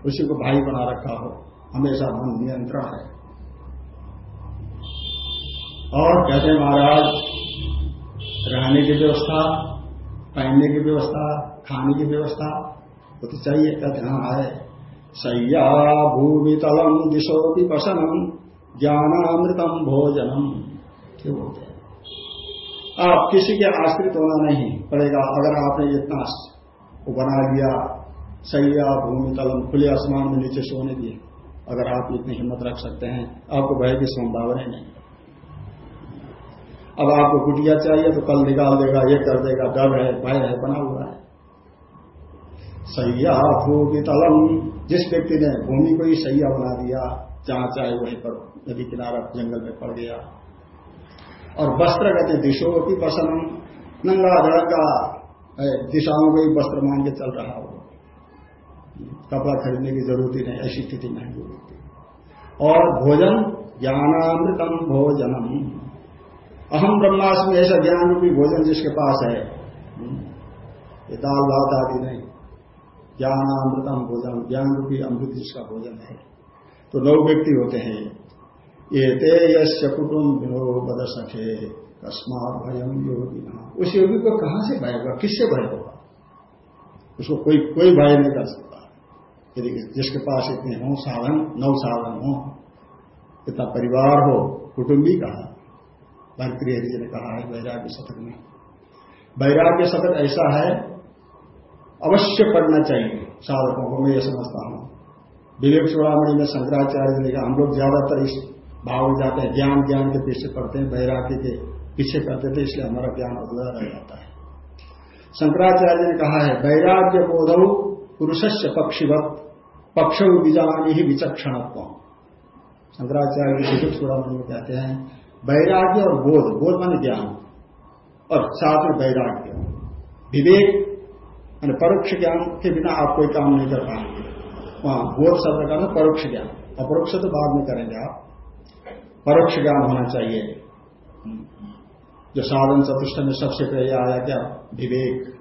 उसी को भाई बना रखा हो। हमेशा मन नियंत्रण है। और कहते महाराज रहने की व्यवस्था, पहनने की व्यवस्था, खाने की व्यवस्था, वो तो चाहिए क्या ध्यान आए सैया भूमि तलम दिशो की पसनम ज्ञानामृतम भोजनम, क्यों बोलते हैं? आप किसी के आश्रित होना नहीं पड़ेगा, अगर आपने इतना बना लिया सैया भूमि तलम, खुले आसमान में नीचे सोने दिए अगर आप इतनी हिम्मत रख सकते हैं, आपको भय की संभावना नहीं। अब आपको कुटिया चाहिए तो कल निकाल देगा, ये कर देगा, डर है, भय है, बना हुआ है। सैया भूमि तलम। जिस व्यक्ति ने भूमि को ही सैया बना दिया, जहाँ चाहे वहीं पर नदी किनारा जंगल में पड़ गया। और वस्त्र कहते दिशो की पसनम नंगा धड़का दिशाओं को ही वस्त्र मान के चल रहा हो। कपड़ा खरीदने की ज़रूरत ही नहीं, ऐसी स्थिति नहीं होती। और भोजन, ज्ञानामृतम भोजनम। अहम ब्रह्मास्म, ऐसा ज्ञान रूपी भोजन जिसके पास है। ये दाल भात आदि नहीं। ज्ञानामृतम भोजन, ज्ञान रूपी अमृत जिसका भोजन है। तो नौ व्यक्ति होते हैं। ये ते यश्य कुटुम्बिनो बद सखे कस्मात भयम योगी उस योगी को कहाँ से भय होगा? किससे भय होगा? उसको कोई कोई भय नहीं कर सकता। यदि जिसके पास इतने हों, साधन, नौ साधन हो, इतना परिवार हो, कुटुंबी कहा? भरप्रिय जी ने कहा है, वैराग्य शतक में। वैराग्य शतक ऐसा है, अवश्य पढ़ना चाहिए, साधकों को, मैं ये समझता हूँ। विवेक चूड़ामणि में शंकराचार्य ने कहा, हम लोग ज़्यादातर इस भाव में जाते हैं, ज्ञान ज्ञान के पीछे पढ़ते हैं, वैराग्य के पीछे करते थे इसलिए हमारा ज्ञान अधूरा रह जाता है। शंकराचार्य ने कहा है, वैराग्य बोधौ पुरुषस्य पक्षिवत, पक्ष बीजानी ही विचक्षणत्व शंकराचार्य विवेक चूड़ामणि में कहते हैं वैराग्य और बोध बोध मान ज्ञान, और साथ में वैराग्य। विवेक यानी परोक्ष ज्ञान के बिना आप कोई काम नहीं कर पाएँगे। वहाँ बोध शब्द का परोक्ष ज्ञान। अपरोक्ष तो बाद में करेंगे आप। परोक्ष ज्ञान होना चाहिए। जो साधन चतुष्ट में सबसे पहले आया क्या? विवेक।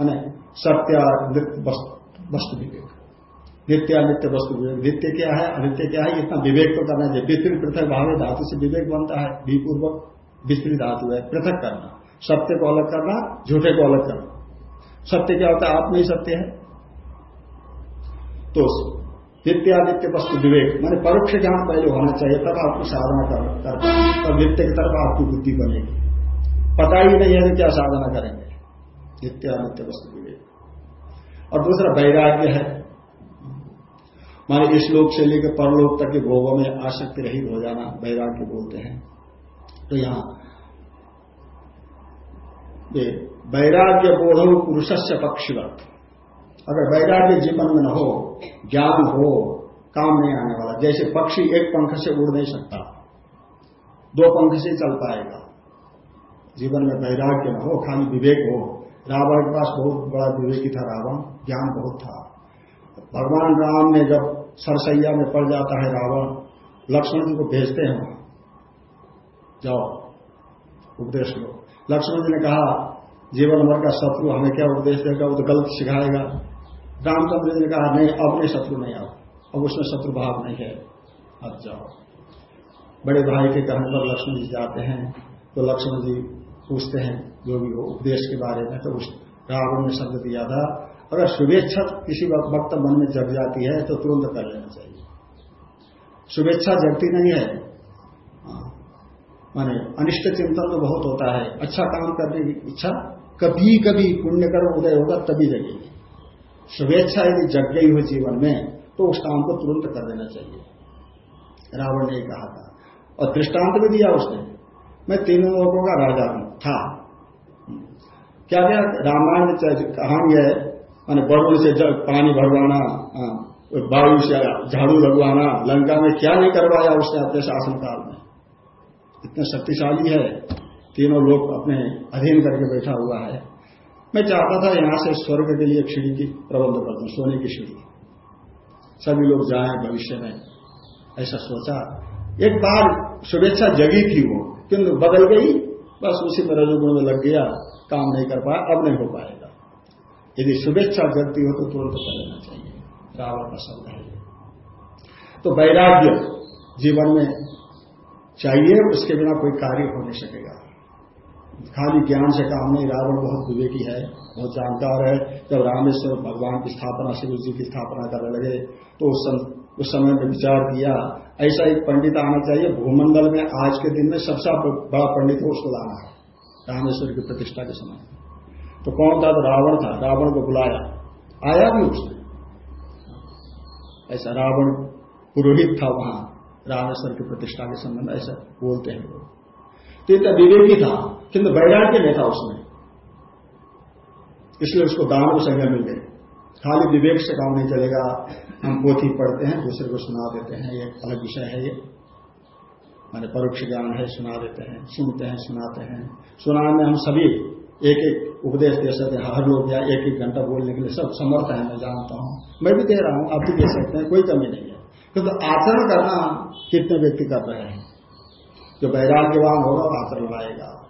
माने सत्य वस्तु विवेक। नित्य अनित्य वस्तु। नित्य क्या है? अनित्य क्या है? इतना विवेक तो करना चाहिए। विस्तृत पृथक भाव धातु से विवेक बनता है। विपूर्वक विस्तृत धातु है। पृथक करना। सत्य को अलग करना, झूठे को अलग करना। सत्य क्या होता है? आप नहीं सत्य है। तो नित्यादित्य वस्तु विवेक, मैंने परोक्ष ज्ञान पहले होना चाहिए, तब आपको साधना कर तब नित्य की तरफ़ आपकी बुद्धि बनेगी। पता ही नहीं है तो क्या साधना करेंगे। नित्यादित्य वस्तु विवेक। और दूसरा वैराग्य है। माने इस लोक से लेकर परलोक तक के भोगों में आसक्ति रहित हो जाना वैराग्य बोलते हैं। तो यहाँ वैराग्य बोध पुरुष से पक्षीवत। अगर वैराग्य जीवन में न हो, ज्ञान हो, काम नहीं आने वाला, जैसे पक्षी एक पंख से उड़ नहीं सकता, दो पंख से चल पाएगा। जीवन में वैराग्य न हो, खाली विवेक हो। रावण के पास बहुत बड़ा विवेकी था रावण, ज्ञान बहुत था। भगवान राम ने जब सरसैया में पड़ जाता है रावण। लक्ष्मण जी को भेजते हैं। जाओ, उपदेश लो। लक्ष्मण जी ने कहा, जीवन भर का शत्रु हमें क्या उपदेश देगा? वो तो गलत सिखाएगा। रामचंद्र जी ने कहा, नहीं, अब नहीं शत्रु नहीं आओ। अब उसमें शत्रु भाव नहीं है। अब जाओ। बड़े भाई के कहने पर लक्ष्मण जी जाते हैं। तो लक्ष्मण जी पूछते हैं, जो भी हो, उपदेश के बारे में? तो उस रावण ने शब्द दिया था अगर शुभेच्छा किसी वक्त मन में जग जाती है तो तुरंत कर लेना चाहिए। शुभेच्छा जगती नहीं है। माने अनिष्ट चिंतन तो बहुत होता है। अच्छा काम करने की इच्छा कभी कभी पुण्य कर्म उदय होगा, तभी जगेगी। शुभेच्छा यदि जग गई हो जीवन में तो उस काम को तुरंत कर देना चाहिए। रावण ने कहा था। और दृष्टांत भी दिया उसने। मैं तीनों लोगों का राजा था। क्या क्या? रामायण कहानी है। मैंने बड़ों से पानी भरवाना वायु से झाड़ू लगवाना, लंका में क्या नहीं करवाया उसने अपने शासनकाल में? इतने शक्तिशाली है। तीनों लोग अपने अधीन करके बैठा हुआ है। मैं चाहता था यहाँ से स्वर्ग के लिए सीढ़ी की प्रबंध कर दूँ, सोने की सीढ़ी। सभी लोग जाए, भविष्य में। ऐसा सोचा। एक बार शुभेच्छा जगी थी वो, किंतु बदल गई। बस उसी में रजोगुण में लग गया। काम नहीं कर पाया, अब नहीं हो पाएगा यदि शुभेच्छा जगती हो तो तुरंत कर लेना चाहिए। रावण का शब्द है तो वैराग्य जीवन में चाहिए उसके बिना कोई कार्य हो नहीं सकेगा। खाली ज्ञान से काम नहीं रावण बहुत विवेकी है बहुत जानकार है। जब रामेश्वर भगवान की स्थापना शिव जी की स्थापना करने लगे तो उस, सम, उस समय में विचार किया ऐसा एक पंडित आना चाहिए भूमंडल में आज के दिन में सबसे बड़ा पंडित को उसको लाना है। रामेश्वर की प्रतिष्ठा के समय। तो कौन था? तो रावण था। रावण को बुलाया। आया भी उसने। ऐसा रावण पुरोहित था वहाँ। रामेश्वर की प्रतिष्ठा के संबंध ऐसा बोलते हैं लोग। तो इतना विवेकी था। किंतु वैराग्य नहीं था उसमें इसलिए उसको दान को संज्ञा मिल गई। खाली विवेक से काम नहीं चलेगा। हम पोथी पढ़ते हैं, दूसरे को सुना देते हैं। ये अलग विषय है ये। माने परोक्ष ज्ञान है, सुना देते हैं, सुनते हैं, सुनाते हैं। सुनाने में हम सभी एक एक उपदेश दे सकते हर लोग या एक एक घंटा बोलने के लिए सब समर्थ है, मैं जानता हूँ। मैं भी दे रहा हूँ, आप भी दे सकते हैं, कोई कमी नहीं है। किंतु तो आचरण करना कितने व्यक्ति कर रहे हैं? जो वैराग्यवान होगा, आचरण लाएगा।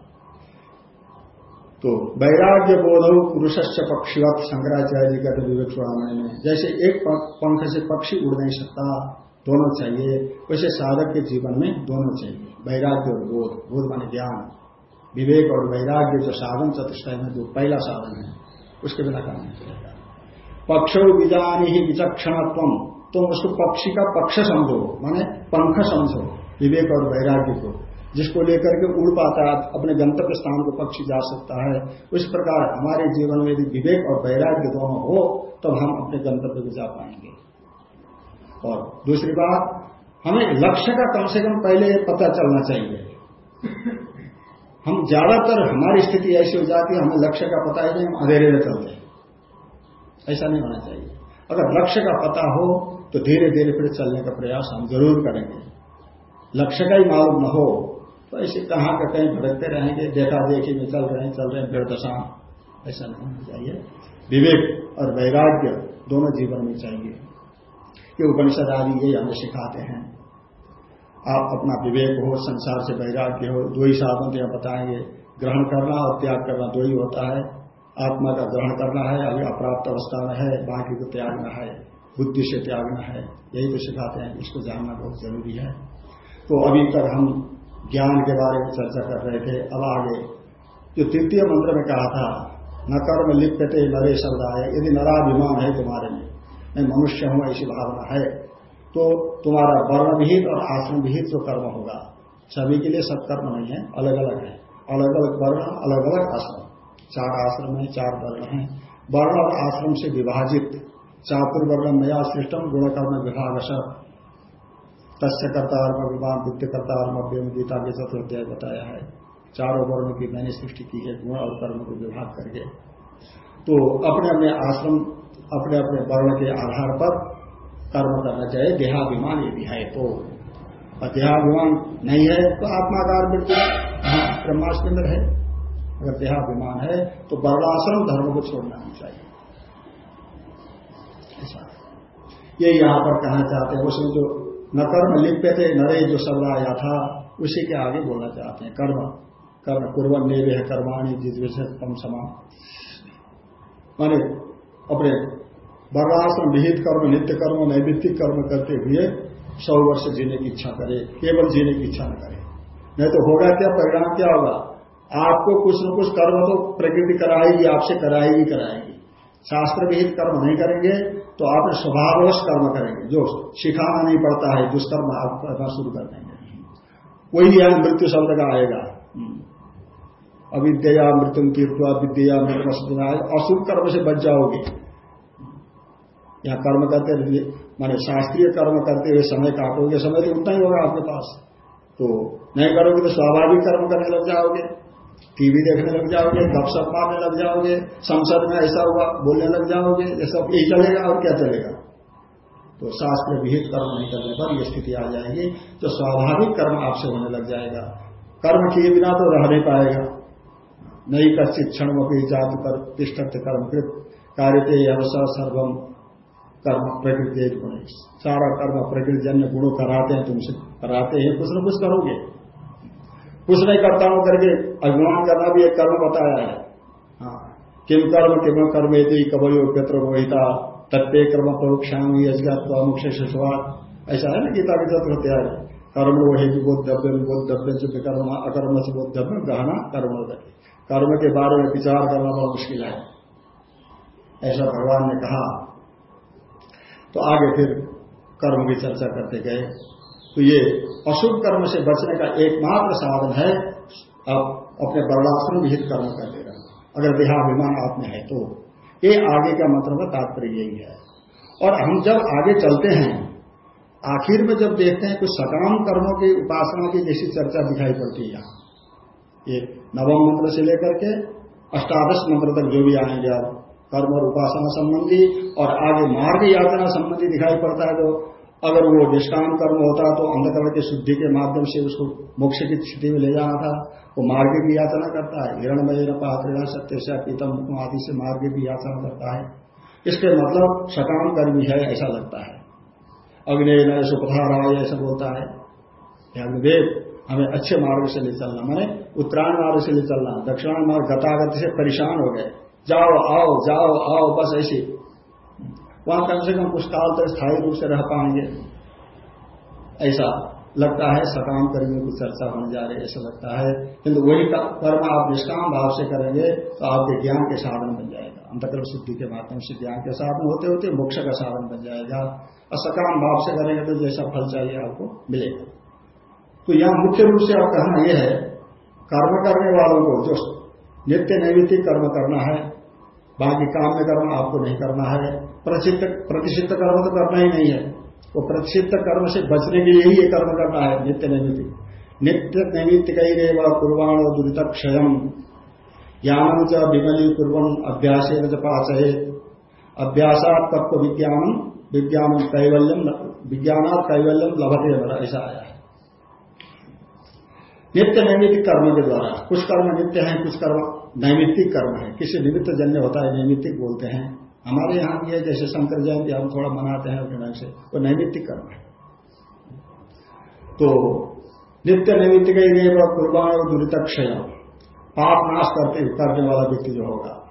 तो वैराग्य बोध पुरुष से पक्षीवत शंकराचार्य जी कहते विवेक चुड़ाने में जैसे एक पंख से पक्षी उड़ नहीं सकता, दोनों चाहिए। वैसे साधक के जीवन में दोनों चाहिए। वैराग्य और बोध बोध माने ज्ञान। विवेक और वैराग्य जो साधन चतुष्टय में जो पहला साधन है, उसके बिना काम नहीं चलेगा। पक्षो बीजानी ही विचक्षणत्व। तुम उसको पक्षी का पक्ष समझो, माने पंख समझो, विवेक और वैराग्य को, जिसको लेकर के उड़ पाता है, अपने गंतव्य स्थान को पक्षी जा सकता है। उस प्रकार हमारे जीवन में यदि विवेक और वैराग्य दोनों हो, तब हम अपने गंतव्य को जा पाएँगे। और दूसरी बात, हमें लक्ष्य का कम से कम पहले पता चलना चाहिए। हम ज़्यादातर, हमारी स्थिति ऐसी हो जाती है, हमें लक्ष्य का पता ही नहीं, हम अंधेरे में चलते हैं। ऐसा नहीं होना चाहिए। अगर लक्ष्य का पता हो तो धीरे धीरे फिर चलने का प्रयास हम ज़रूर करेंगे। लक्ष्य का ही मालूम न हो तो ऐसे कहाँ का कहीं भटकते रहेंगे, देखा देखी में चल रहे हैं, चल रहे हैं, फिर दशा। ऐसा नहीं होना चाहिए। विवेक और वैराग्य दोनों जीवन में चाहिए। ये उपनिषद आदि ये हमें सिखाते हैं। आप अपना विवेक हो, संसार से वैराग्य हो, दो ही साधन तो बताएँगे। ग्रहण करना और त्याग करना दो ही होता है। आत्मा का ग्रहण करना है, अभी अप्राप्त अवस्था में है, बाकी को त्यागना है, बुद्धि से त्यागना है। यही तो सिखाते हैं, इसको जानना बहुत ज़रूरी है। तो अभी तक हम ज्ञान के बारे में चर्चा कर रहे थे, अब आगे। जो तृतीय मंत्र में कहा था, न कर्म लिप्यते नरे शब्द आए यदि नराभिमान है तुम्हारे में मैं मनुष्य हूँ, ऐसी भावना है। तो तुम्हारा वर्ण विहित और आश्रम विहित जो कर्म होगा, सभी के लिए सब कर्म नहीं है अलग अलग है। अलग अलग वर्ण अलग अलग आश्रम। चार आश्रम है, चार वर्ण है। वर्ण और आश्रम से विभाजित चातुर्वर्ण मया सृष्टम गुणकर्म विभाग तस्य कर्तार्म विमान वित्त कर्तार्म अव्यम गीता के चतुर्थ्याय बताया है। चारों वर्णों की मैंने सृष्टि की है, गुण और कर्म को विभाग करके। तो अपने अपने आश्रम अपने अपने वर्ण के आधार पर कर्म करना चाहिए, देहाभिमान यदि है तो। और देहाभिमान नहीं है तो आत्माकार मृत्यु ब्रह्मास्त्र अंदर है अगर देहाभिमान है तो वर्णाश्रम धर्म को छोड़ना नहीं चाहिए। ऐसा। ये यहाँ पर कहना चाहते हैं उसमें जो न कर्म लिप्य थे नरे जो शब्द आया था, उसी के आगे बोलना चाहते हैं, कर्म। कर्म नेवे है कर्माणी जिस विषय कम समा माने अपने वर्णाश्रम विहित कर्म, नित्य कर्म नैवित्तिक कर्म करते हुए सौ वर्ष जीने की इच्छा करे, केवल जीने की इच्छा न करे। नहीं तो होगा क्या? परिणाम क्या होगा? आपको कुछ न कुछ कर्म तो प्रकृति कराएगी, आपसे कराएगी कराएगी। शास्त्र विहित कर्म नहीं करेंगे तो आप स्वभावश कर्म करेंगे। जो सिखाना नहीं पड़ता है, दुष्कर्म आप करना शुरू कर देंगे। वही यहाँ मृत्यु शब्द का आएगा। अविद्या मृत्यु तीर्थवा विद्या मृत्यु अशुभ कर्म से बच जाओगे। यहाँ कर्म करते माने शास्त्रीय कर्म करते हुए समय काटोगे, समय तो उतना ही होगा आपके पास। तो नहीं करोगे तो स्वाभाविक कर्म करने लग जाओगे, टीवी देखने लग जाओगे, गपशप मारने लग जाओगे, संसद में ऐसा हुआ, बोलने लग जाओगे, ये सब यही चलेगा और क्या चलेगा? तो शास्त्र विहित कर्म नहीं करने पर यह स्थिति आ जाएगी तो स्वाभाविक कर्म आपसे होने लग जाएगा। कर्म किए बिना तो रह नहीं पाएगा। नहीं कर क्षण भी जाति पर तिष्ठत कार्य अवसर सर्वम। कर्म प्रकृति सारा कर्म प्रकृति जन्य गुणों कराते हैं तुमसे। कराते हैं कुछ न कुछ करोगे। कुछ नहीं करता हूँ करके अभिमान करना भी एक कर्म बताया है। हाँ। किम कर्म किम कर्म यदि कबयो पित्र मोहिता तत्व कर्म परोक्षाम यजगात्वा मुख्य शिशुवाद ऐसा है ना गीता के चतुर्थ कर्म वो हेतु बोधव्य बोधव्य जो विकर्म अकर्म से बोधव्य गहना कर्म कर्म के बारे में विचार करना बड़ा मुश्किल है। ऐसा भगवान ने कहा तो आगे फिर कर्म की चर्चा करते गए। तो ये अशुभ कर्म से बचने का एकमात्र साधन है। अब अपने वर्णाश्रम विहित कर्म कर देगा अगर देहाभिमान आप में है तो। ये आगे का मंत्र का तात्पर्य यही है। और हम जब आगे चलते हैं, आखिर में जब देखते हैं कुछ सकाम कर्मों की उपासना की जैसी चर्चा दिखाई पड़ती है यहाँ। ये नवम मंत्र से लेकर के अष्टादश मंत्र तक जो भी आएँगे आप कर्म और उपासना संबंधी और आगे मार्ग यात्रा संबंधी दिखाई पड़ता है तो अगर वो निष्काम कर्म होता तो अंधकरण की शुद्धि के माध्यम से उसको मोक्ष की स्थिति में ले जाना था। वो मार्ग की याचना करता है। हिरणमय पात्र सत्य से पीतम आदि से मार्ग की याचना करता है। इसके मतलब सकाम कर्मी है, ऐसा लगता है। अग्नि नय सुपधार आय ऐसा बोलता है। वेद हमें अच्छे मार्ग से ले चलना, मैंने उत्तरायण मार्ग से ले चलना दक्षिणायन मार्ग गतागत से परेशान हो गए। जाओ, आओ जाओ, आओ, बस ऐसी। वहाँ कम से कम कुछ काल तक स्थायी रूप से रह पाएँगे। ऐसा लगता है, सकाम कर्मियों की चर्चा होने जा रही है, ऐसा लगता है। किंतु वही कर्म आप निष्काम भाव से करेंगे तो आपके ज्ञान के साधन बन जाएगा। अंतकर्म शुद्धि के माध्यम से ज्ञान के साधन होते होते मोक्ष का साधन बन जाएगा। और सकाम भाव से करेंगे तो जैसा फल चाहिए आपको मिलेगा। तो यहाँ मुख्य रूप से आप कहना यह है, कर्म करने वालों को जो नित्य नैमित्तिक कर्म करना है बाकी काम में कर्म आपको नहीं करना है। प्रतिष्ठित प्रतिष्ठित कर्म तो करना ही नहीं है। वो प्रतिष्ठित कर्म से बचने के लिए ही ये कर्म करना है, नित्य नैमित्तिक। नित्य नैमित्तिक ही रे कुर्बाण दुरित क्षय ज्ञानम च विमली कुर्बन अभ्यास पाचये अभ्यासात तत्व विज्ञान विज्ञान कैवल्यम विज्ञानात कैवल्यम लभते बड़ा ऐसा आया है। नित्य नैमित्तिक कर्म के द्वारा। कुछ कर्म नित्य है, कुछ कर्म नैमित्तिक कर्म है। किसी निमित्त जन्य होता है, नैमित्तिक बोलते हैं। हमारे यहाँ भी है, जैसे शंकर जयंती हम थोड़ा मनाते हैं अपने से, वो नैमित्तिक कर्म है। तो नित्य नैमित्तिक कुर्बान और दुरित क्षय पाप नाश करते करने वाला व्यक्ति जो होगा।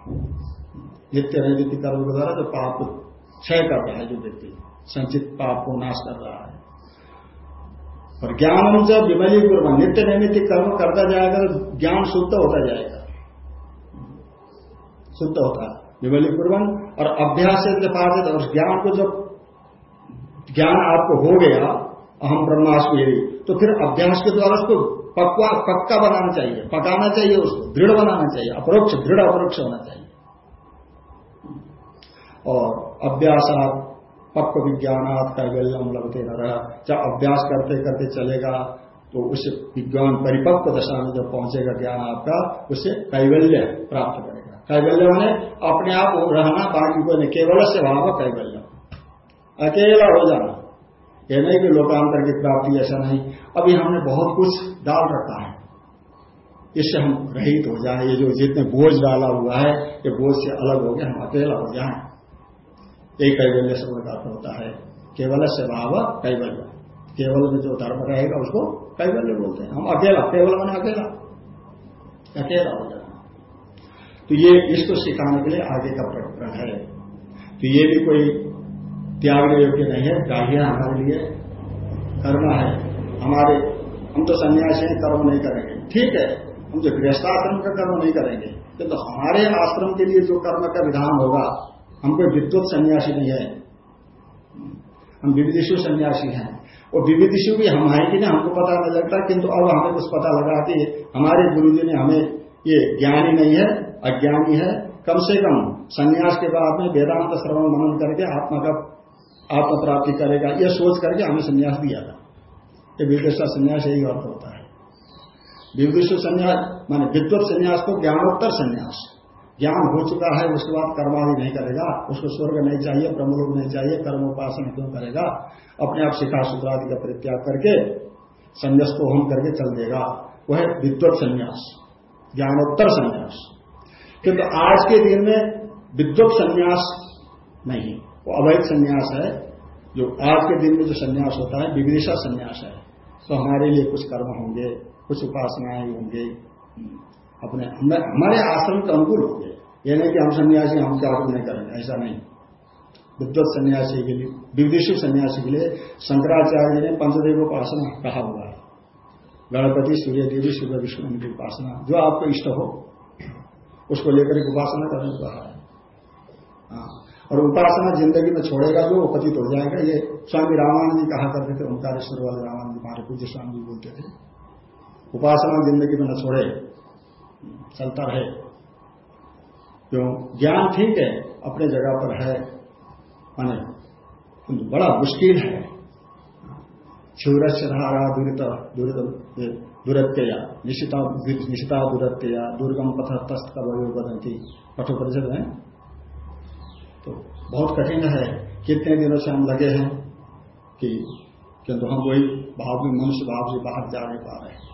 नित्य नैमित्तिक कर्म के द्वारा जो पाप क्षय कर रहा है, जो व्यक्ति संचित पाप को नाश कर रहा है। और ज्ञान जब विमली पूर्व नित्य नैमित्तिक कर्म करता जाएगा तो ज्ञान शुद्ध होता जाएगा। शुद्ध होता है। विमली पूर्वन और अभ्यास पाते और ज्ञान को जब ज्ञान आपको हो गया, अहम ब्रह्मास्म ब्रह्मास्मि तो फिर अभ्यास के द्वारा उसको पक्वा पक्का बनाना चाहिए, पकाना चाहिए, उसको दृढ़ बनाना चाहिए, अपरोक्ष, दृढ़ अपरोक्ष होना चाहिए। और अभ्यासात, पक्व विज्ञानात कैवल्यम लगते न रहा जब अभ्यास करते करते चलेगा तो उसे विज्ञान परिपक्व दशा में जब पहुंचेगा ज्ञान आपका उससे कैवल्य प्राप्त करेगा। कैवल्य मैंने अपने आप रहना बाकी को नहीं, केवल से भाव कैवल्य। अकेला हो जाना। यह नहीं कि लोकांतर की प्राप्ति ऐसा नहीं। अभी हमने बहुत कुछ डाल रखा है। इससे हम रहित हो जाए। ये जो जितने बोझ डाला हुआ है, ये बोझ से अलग हो गया हम अकेला हो जाए। यही कैवल्य से अर्थ होता है। केवल से भाव कैवल्य। केवल में जो धर्म रहेगा, उसको कैवल्य बोलते हैं। हम अकेला, केवल मैंने अकेला। अकेला हो जाना तो ये इसको सिखाने के लिए आगे का प्रकरण है। तो ये भी कोई त्याग योग्य नहीं है ग्राह्य हमारे लिए करना है। हमारे, हम तो सन्यासी कर्म नहीं करेंगे। ठीक है, हम जो गृहस्थाश्रम का कर्म नहीं करेंगे। तो हमारे आश्रम के लिए जो कर्म का विधान होगा, हम कोई विद्वत सन्यासी नहीं है। हम विविधिशु सन्यासी हैं। और विविधिशु भी हम हैं कि नहीं, हमको पता नहीं लगता, किंतु अब हमें कुछ पता लगा कि हमारे गुरु जी ने हमें ये ज्ञानी नहीं है अज्ञानी है, कम से कम संन्यास के बाद में वेदांत श्रवण मनन करके आत्मा का आत्म प्राप्ति करेगा यह सोच करके हमें संन्यास दिया था। ये विदेशा संन्यास यही अर्थ होता है। विविधिशु संन्यास, माने विद्वत संन्यास को ज्ञानोत्तर संन्यास। ज्ञान हो चुका है, उसके बाद कर्मादि नहीं करेगा, उसको स्वर्ग नहीं चाहिए, ब्रह्मलोक नहीं चाहिए, कर्म उपासना क्यों करेगा? अपने आप शिखा सूत्रादि का परित्याग करके संन्यास को हम करके चल देगा। वह विद्वत संन्यास, ज्ञानोत्तर संन्यास। किंतु आज के दिन में विद्वत संन्यास नहीं, वो अवैध संन्यास है, जो आज के दिन में जो संन्यास होता है विविदिशा संन्यास है तो हमारे लिए कुछ कर्म होंगे, कुछ उपासनाएँ होंगे, अपने हमारे आश्रम के अनुकूल होंगे। ये नहीं कि हम सन्यासी हम क्या नहीं करेंगे, ऐसा नहीं। विद्वत सन्यासी के लिए विविधिशु सन्यासी के लिए शंकराचार्य ने पंचदेव उपासना कहा हुआ है। गणपति, सूर्य देवी सूर्य विष्णु की उपासना, जो आपको इष्ट हो। उसको लेकर एक उपासना करने को कहा। है। हाँ और उपासना ज़िंदगी में छोड़ेगा जो वो पतित हो जाएगा। ये स्वामी रामानंद जी कहा करते थे, ओंकारेश्वर वाले जी हमारे पूज्य स्वामी जी बोलते थे, उपासना ज़िंदगी में न छोड़े, चलता रहे। क्यों ज्ञान ठीक है, अपने जगह पर है, माने बड़ा मुश्किल है। क्षुरस्य धारा दुरित दुरित दुरत्यया, निशिता दुरत्यया, दुर्गम पथ तस्त का वयो बदंती कठोपरिषद में। तो बहुत कठिन है कितने दिनों से हम लगे हैं कि किंतु हम वही भाव में मनुष्य भाव से बाहर जा नहीं पा रहे हैं।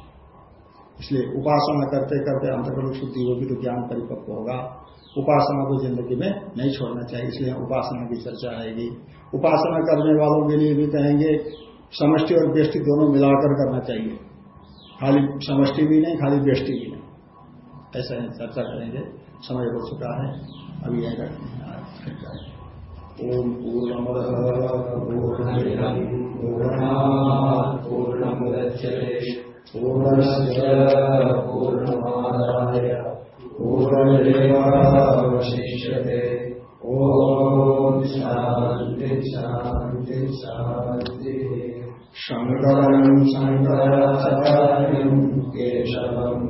इसलिए उपासना करते करते अंतर्गत शुद्धि होगी तो ज्ञान परिपक्व होगा। उपासना को ज़िंदगी में नहीं छोड़ना चाहिए, इसलिए उपासना की चर्चा आएगी। उपासना करने वालों के लिए भी कहेंगे, समष्टि और व्यष्टि दोनों मिलाकर करना चाहिए। खाली समष्टि भी नहीं खाली व्यष्टि भी नहीं ऐसा चर्चा करेंगे समय हो चुका है अभी यह हैं ओम पूर्णस्य पूर्णमादाय पूर्णमेवावशिष्यते ॐ शान्ति शान्ति शान्तिः शङ्करम् शङ्कराचार्यम् केशवम्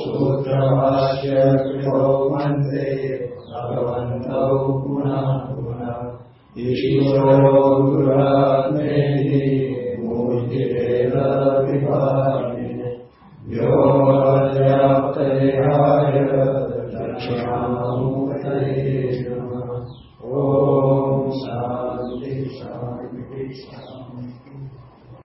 सूत्रभाष्य कृतो वंदे भगवन्तौ पुनः पुनः ईश्वरो गुरुरात्मेति मूर्तिरेव विभागिने व्योमव्याप्तदेहाय दक्षिणामूर्तये experience.